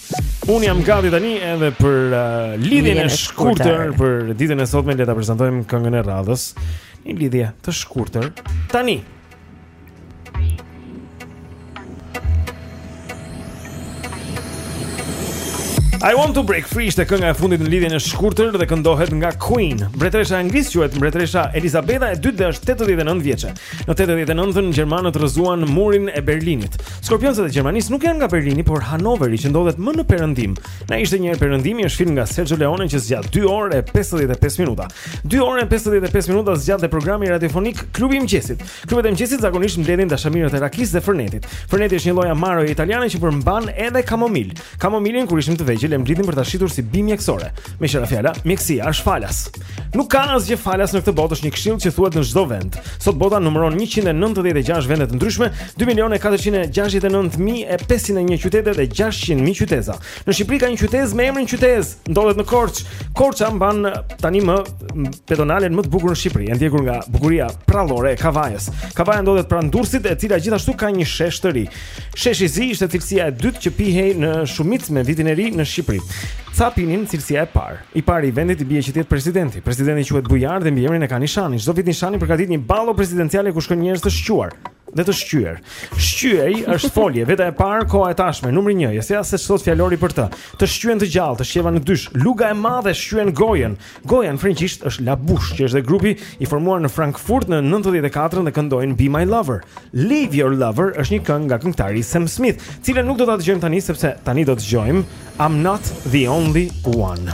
Unë jam gati tani edhe për uh, lidhjen e shkurtër për ditën e sotme le ta prezantojmë këngën e radhës. Një lidhje e shkurtër tani. I want to break free ishte kënga e fundit në lidhjen e shkurtër dhe këndohet nga Queen. Mbretëresha e Anglisë quhet Mbretëresha Elizabeta e dytë dhe është 89 vjeçe. Në 89-ën gjermanët rrëzuan murin e Berlinit. Skorpionët e Gjermanisë nuk janë nga Berlini, por Hanoveri që ndodhet më në perëndim. Na ishte një herë perëndimi është film nga Sergio Leone që zgjat 2 orë e 55 minuta. 2 orë e 55 minuta zgjat dhe programi radiofonik Klubi i Mëngjesit. Klubet e mëngjesit zakonisht mbledhin dashamirët e rakisë dhe fernetit. Ferneti është një lloj amaro italiane që përmban edhe kamomil. Kamomilin kur ishim të vegjël e mblidhim për ta shitur si bimë mjekësore. Meqë ra fjala, mjekësia është falas. Nuk ka asgjë falas në këtë botë, është një këshillë që thuhet në çdo vend. Sot bota numëron 196 vende të ndryshme, 2 milionë 469 mijë 501 qytete dhe 600 mijë qyteza. Në Shqipëri ka një qytezë me emrin Qytezë, ndodhet në Korçë. Korça mban tanimë pedonalen më të bukur në Shqipëri, e ndjekur nga bukuria përrallore e Kavajës. Kavaja ndodhet pranë Durrësit, e cila gjithashtu ka një shesh të ri. Sheshi zi ishte cilësia e dytë që pihej në shumicë me vitin e ri në Shqipëri. Ca pinin cilësia e parë. I pari i vendit i bie që të jetë presidenti. Presidenti quhet Bujar dhe mbiemrin e ka Nishani. Çdo vit Nishani përgatit një ballo presidenciale ku shkojnë njerëz të shquar dhe të shqyer. Shqyej është folje, veta e parë, koha e tashme, numri njëjës. Ja se ç'thot fjalori për të. Të shqyen të gjallë, të shqeva në dysh, luga e madhe shqyen gojën, Goja në frëngjisht është La Bouche, që është dhe grupi i formuar në Frankfurt në 94 dhe këndojnë Be My Lover. Leave Your Lover është një këngë nga këngëtari Sam Smith, të cilën nuk do ta dëgjojmë tani sepse tani do të dëgjojmë I'm Not The Only One.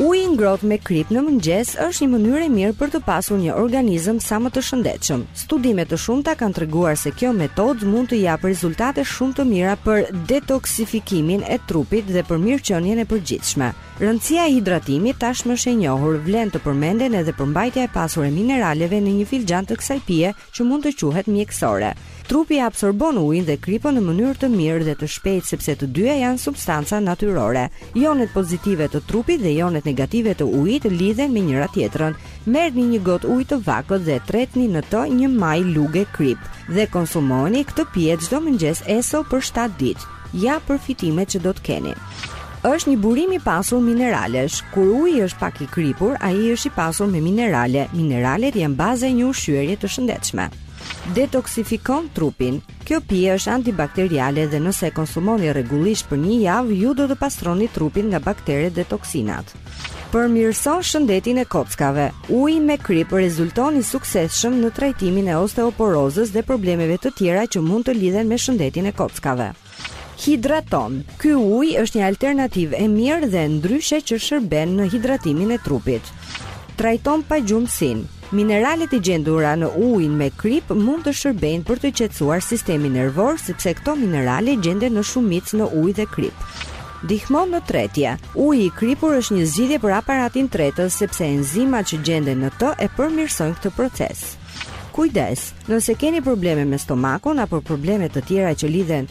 Uji i ngrohtë me kripë në mëngjes është një mënyrë e mirë për të pasur një organizëm sa më të shëndetshëm. Studime të shumta kanë treguar se kjo metodë mund të japë rezultate shumë të mira për detoksifikimin e trupit dhe për mirëqenien e përgjithshme. Rëndësia e hidratimit tashmë është e njohur, vlen të përmenden edhe përmbajtja e pasur e mineraleve në një filxhan të kësaj pije që mund të quhet mjekësore. Trupi e absorbon ujin dhe kripën në mënyrë të mirë dhe të shpejtë sepse të dyja janë substanca natyrore. Jonet pozitive të trupit dhe jonet negative të ujit lidhen me njëra tjetrën. Merrni një gotë ujë të vakët dhe tretni në të një majë luge kripë dhe konsumoni këtë pije çdo mëngjes esëll për 7 ditë. Ja përfitimet që do të keni. Është një burim i pasur mineralesh. Kur uji është pak i kripur, ai është i pasur me minerale. Mineralet janë baza e një ushqyerjeje të shëndetshme. Detoksifikon trupin. Kjo pije është antibakteriale dhe nëse e konsumoni rregullisht për një javë, ju do të pastroni trupin nga bakteret dhe toksinat. Përmirëson shëndetin e kockave. Uji me kripë rezulton i suksesshëm në trajtimin e osteoporozës dhe problemeve të tjera që mund të lidhen me shëndetin e kockave. Hidraton. Ky ujë është një alternativë e mirë dhe ndryshe që shërben në hidratimin e trupit. Trajton pagjumësinë. Mineralet e gjendura në ujin me kripë mund të shërbejnë për të qetësuar sistemin nervor sepse këto minerale gjenden në shumicë në ujë dhe kripë. Ndihmon në tretje. Uji i kripur është një zgjidhje për aparatin tretës sepse enzimat që gjenden në të e përmirësojnë këtë proces. Kujdes, nëse keni probleme me stomakun apo probleme të tjera që lidhen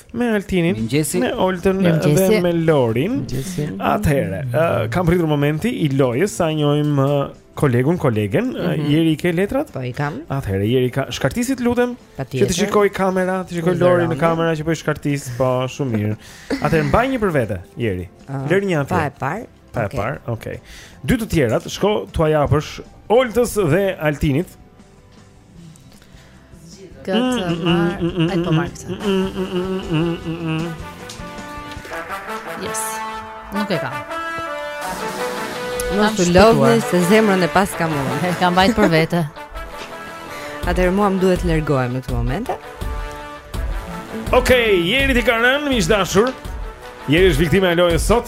Me Altinin, me Oltën dhe me Lorin. Atëherë, uh, ka ardhur momenti i lojës sa njohim uh, kolegun, kolegen, mm -hmm. Jeri ke letrat? Po i kam. Atëherë Jeri shkartisi të lutem që të shikojë kamera, të shikojë Lori në kamera që po i shkartis, po shumë mirë. Atëherë mbaj një për vete, Jeri. Uh, Lër një aty. Pa e parë. Pa e parë. Okej. Okay. Dy të tjerat, shko t'ua japësh Oltës dhe Altinit. Këtë marë mm, mm, mm, Ajtë po marë këtë Yes Nuk e ka Nuk të love se zemrën e paskam unë E kam mbajtë për vete Atëherë mua më duhet të largohem në këto momente Okej, okay, Jeri i ka rënë mish i dashur Jeri është viktima e lojës sot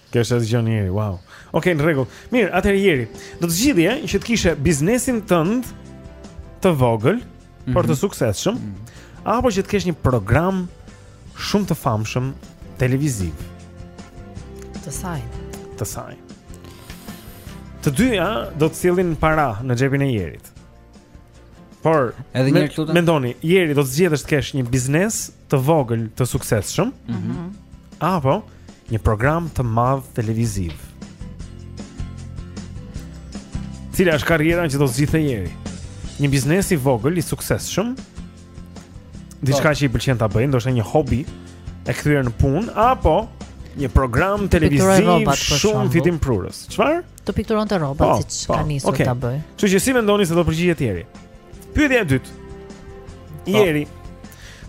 Kështu të dëgjon Jeri, wow. Okej, okay, në rregull. Mirë, atëherë Jeri, do të zgjidhje që të kishe biznesin tënd të vogël, mm -hmm. por të mhm. suksesshëm, mm -hmm. apo që të kesh një program shumë të famshëm televiziv. Të saj. Të saj. Të dyja do të sillin para në xhepin e jerit. Por, edhe një herë këtu. Mendoni, Jeri do të zgjedhësh të kesh një biznes të vogël të suksesshëm, mm -hmm. apo një program të madh televiziv. Cila është karriera që do të zgjidhte Jeri? Një biznes i vogël i suksesshëm, diçka po. që i pëlqen ta bëjë, ndoshta një hobi e kthyer në punë apo një program televiziv shumë fitimprurës. Çfarë? Të pikturonte rrobat po, siç po, ka nisur okay. ta bëj. Kështu që si mendoni se do përgjigjet Jeri? Pyetja e dytë. Po. Jeri.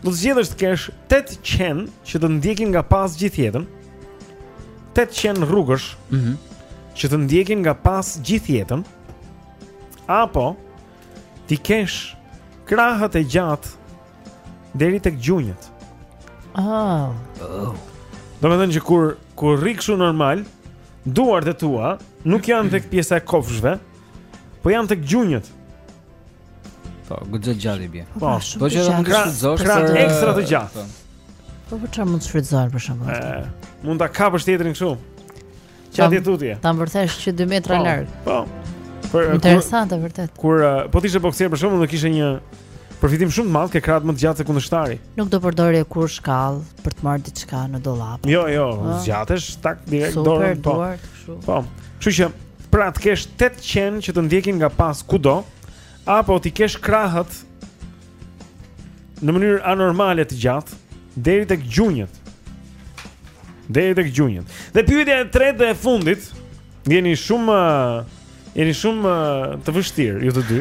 Do të zgjedhësh të kesh 8 qen që të ndjekin nga pas gjithë jetën. 8 qen rrugësh. Mhm. Mm që të ndjekin nga pas gjithë jetën. Apo t'i kesh krahët e gjatë deri tek gjunjët. Ah. Oh. Domethënë që kur kur rri kshu normal, duart e tua nuk janë tek pjesa e kofshëve, po janë tek gjunjët. Po, guxo gjalli bie. Po, po, krah ekstra të gjatë. Po për çfarë mund t'i shfrytëzosh për shembull? Mund ta kapësh tjetrin kështu. Që atje tutje. Ta mbërthesh që 2 metra po, larg. Po. Për, Interesante vërtet. Kur po të ishe boksier për shembull do kishe një Përfitim shumë të madh ke krahët më të gjatë se kundërshtari. Nuk do përdorje kurrë shkallë për të marrë diçka në dollap. Jo, jo, ah. zgjate tak direkt dorën po. Po. Kështu që pra të kesh 8 qen që të ndjekin nga pas kudo apo t'i kesh krahët në mënyrë anormale të gjatë deri tek gjunjët. Deri tek gjunjët. Dhe pyetja e tretë dhe e fundit, jeni shumë jeni shumë të vështirë ju të dy.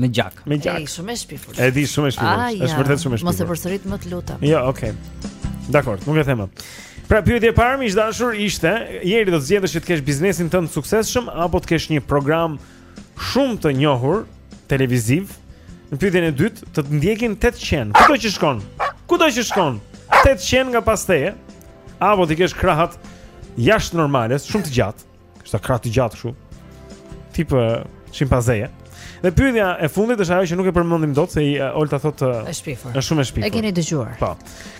Me gjak. Me gjak. Ej, shumë e shpifur. E di, shumë e shpifur. Ah, është vërtet shumë e shpifur. Mos e përsërit më të lutem. Jo, okay. Dakor, nuk e them më. Pra pyetja e parë mish i dashur ishte, Jeri do të zgjedhësh të kesh biznesin tënd të suksesshëm apo të kesh një program shumë të njohur televiziv? Në pyetjen e dytë, të të ndjekin 8 qen. Kudo që shkon? Kudo që shkon? 8 qen nga pas teje. Apo t'i kesh krahat jashtë normales, shumë të gjatë. Kështu ka krah të gjatë kështu. Tip shimpanzeje. Dhe pyetja e fundit është ajo që nuk e përmendim dot se Olta thotë është shpifur. Është shumë e shpifur. E keni dëgjuar. Po.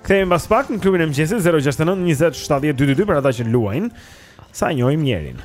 Kthehemi mbas pak në klubin e mëngjesit 069 20 70 222 për ata që luajnë. Sa e njohim Jerin.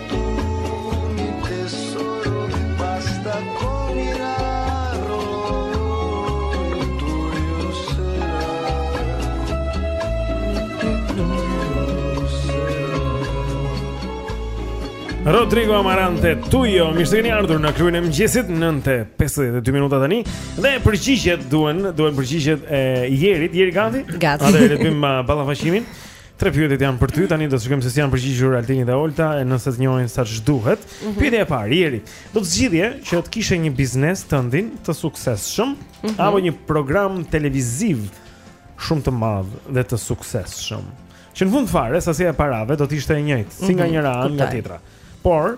Rodrigo Amarante, Tuyo, mirë se keni ardhur në klubin e mëngjesit nëntë e 52 minuta tani Dhe përgjigjet duhen, duhen përgjigjet e Jerit, Jeri gati? Gati Atëherë të bëjmë uh, ballafaqimin Tre pyetjet janë për ty tani do të shikojmë se si janë përgjigjur Altini dhe Olta e nëse të njohin sa ç'duhet. Mm -hmm. Pyetja e parë, Jeri, do të zgjidhje që të kishe një biznes tëndin të suksesshëm mm -hmm. apo një program televiziv shumë të madh dhe të suksesshëm. Që në fund fare, sasia e parave do të ishte e njëjtë, si nga mhm. njëra anë, nga tjetra. Por,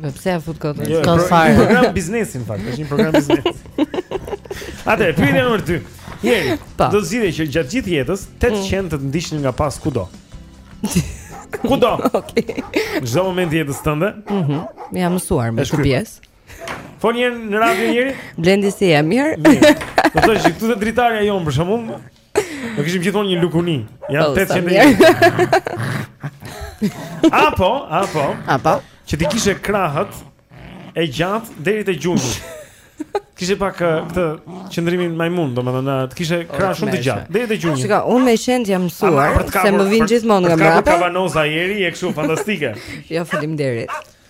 Po pse e fut kot? Jo, kot fare. Një program biznesi në fakt, është një program biznesi. Atëherë, pyetja numër 2. Jeri, po. do zgjidhje që gjatë gjithë jetës 800 qen të ndiqnin nga pas kudo. Kudo. Okej. Okay. Çdo moment jetës tënde? Mhm. Mm jam mësuar me këtë pjesë. Po një në radio njëri? Blendi si e mirë. Do të thosh këtu te dritarja jonë për shkakun. Do kishim gjithmonë një lukuni. Ja 801. Apo, apo. Apo. Që t'i kishe krahët e gjatë deri te gjuri. Kishe pak eh, këtë qëndrimin majmun, domethënë eh, të kishe krah shumë të gjatë. Deri te gjuri. Shiko, unë me qentë jam mësuar se më vijnë gjithmonë nga mbrapa. Kap kavanoza Jeri e kështu fantastike. Jo, faleminderit.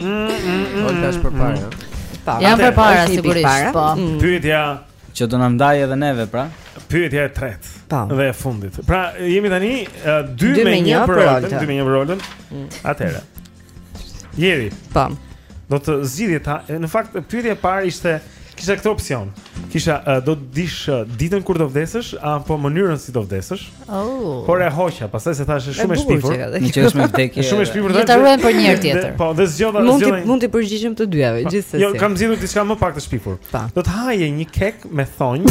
Olta është përpara. Mm. Po. Jam përpara sigurisht, po. Mm. Pyetja që do na ndajë edhe neve, pra. Pyetja e tretë po. dhe e fundit. Pra, jemi tani 2 me 1 për Olta, 2 me 1 për Oltën. Mm. Atëherë. Jeri. Po. Do të zgjidhje ta, në fakt pyetja e parë ishte Kisha këtë opsion. Kisha uh, do të dish uh, ditën kur do vdesësh apo mënyrën si do vdesësh. Oh. Por e hoqa, pastaj se thashë shumë e shpifur. Meqë është me vdekje. Shumë e shpifur. Do ta ruajmë për një herë tjetër. Po, dhe zgjodha zgjodha. Mund të mund të përgjigjem të dyjave po, gjithsesi. Jo, kam zgjedhur diçka më pak të shpifur. Do të haje një kek me thonj.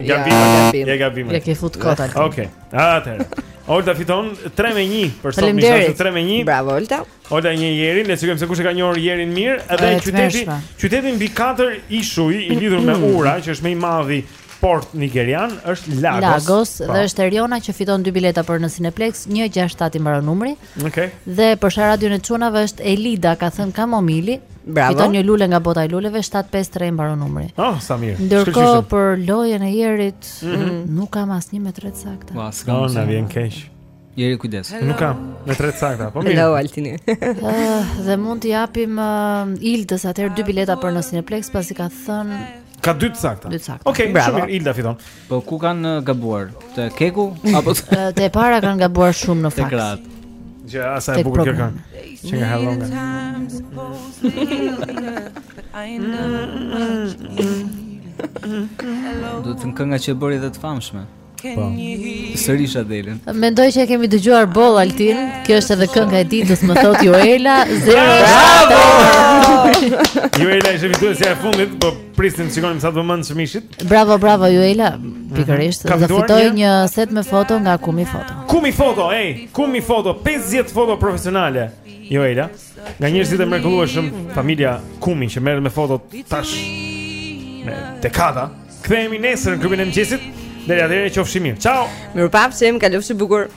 Ja gabim. Ja gabim. Ia ke fut kot atë. Okej. Atëherë. Olta fiton 3 me 1 për sot më thotë 3 me 1. Bravo Olta. Olta njeh Jerin, le të shikojmë se kush e ka njohur Jerin mirë. Edhe qyteti, qyteti mbi 4 ishuj i lidhur me mm. ura, që është më i madhi port nigerian, është Lagos. Lagos dhe po. është Eriona që fiton 2 bileta për në Cineplex 167 i mbaron numri. Okej. Dhe për te Radio e Çunave është Elida, ka thënë Kamomili. Bravo. Fiton një lule nga bota e luleve 753 mbaron numri. Oh, sa mirë. Ndërkohë Shkëlqyshëm. për lojën e Jerit mm, nuk kam asnjë me tre të sakta. Ua, s'ka mundësi. Oh, na vjen keq. Jeri kujdes. Nuk kam me tre të sakta, po Hello mirë. Altini. Ah, dhe mund t'i japim uh, Ildës atëherë dy bileta për në Cineplex pasi ka thënë Ka dy të sakta. Dy të sakta. Okej, Bravo. shumë mirë, Ilda fiton. Po ku kanë gabuar? Te keku apo te e para kanë gabuar shumë në fakt. Te gratë. Gjëja e bukur kjo kanë. Që nga Hello. Domethënë kënga që bëri dhe të famshme. Po. Sërish Adelën. Mendoj që e kemi dëgjuar boll Altin. Kjo është edhe kënga e ditës, më thotë Juela. Bravo! Juela është fituesja e fundit, po Prisnim të shikojmë sa të vëmendshëm ishit. Bravo, bravo Juela, mhm. pikërisht. Mm -hmm. Do fitojë një... një set me foto nga Kumi Foto. Kumi Foto, ej, Kumi Foto, 50 foto profesionale. Juela, nga njerëzit e mrekullueshëm, familja Kumi që merret me foto tash me dekada. Kthehemi nesër në klubin e mëngjesit. Deri atëherë qofshi mirë. Ciao. Mirupafshim, kalofshi bukur.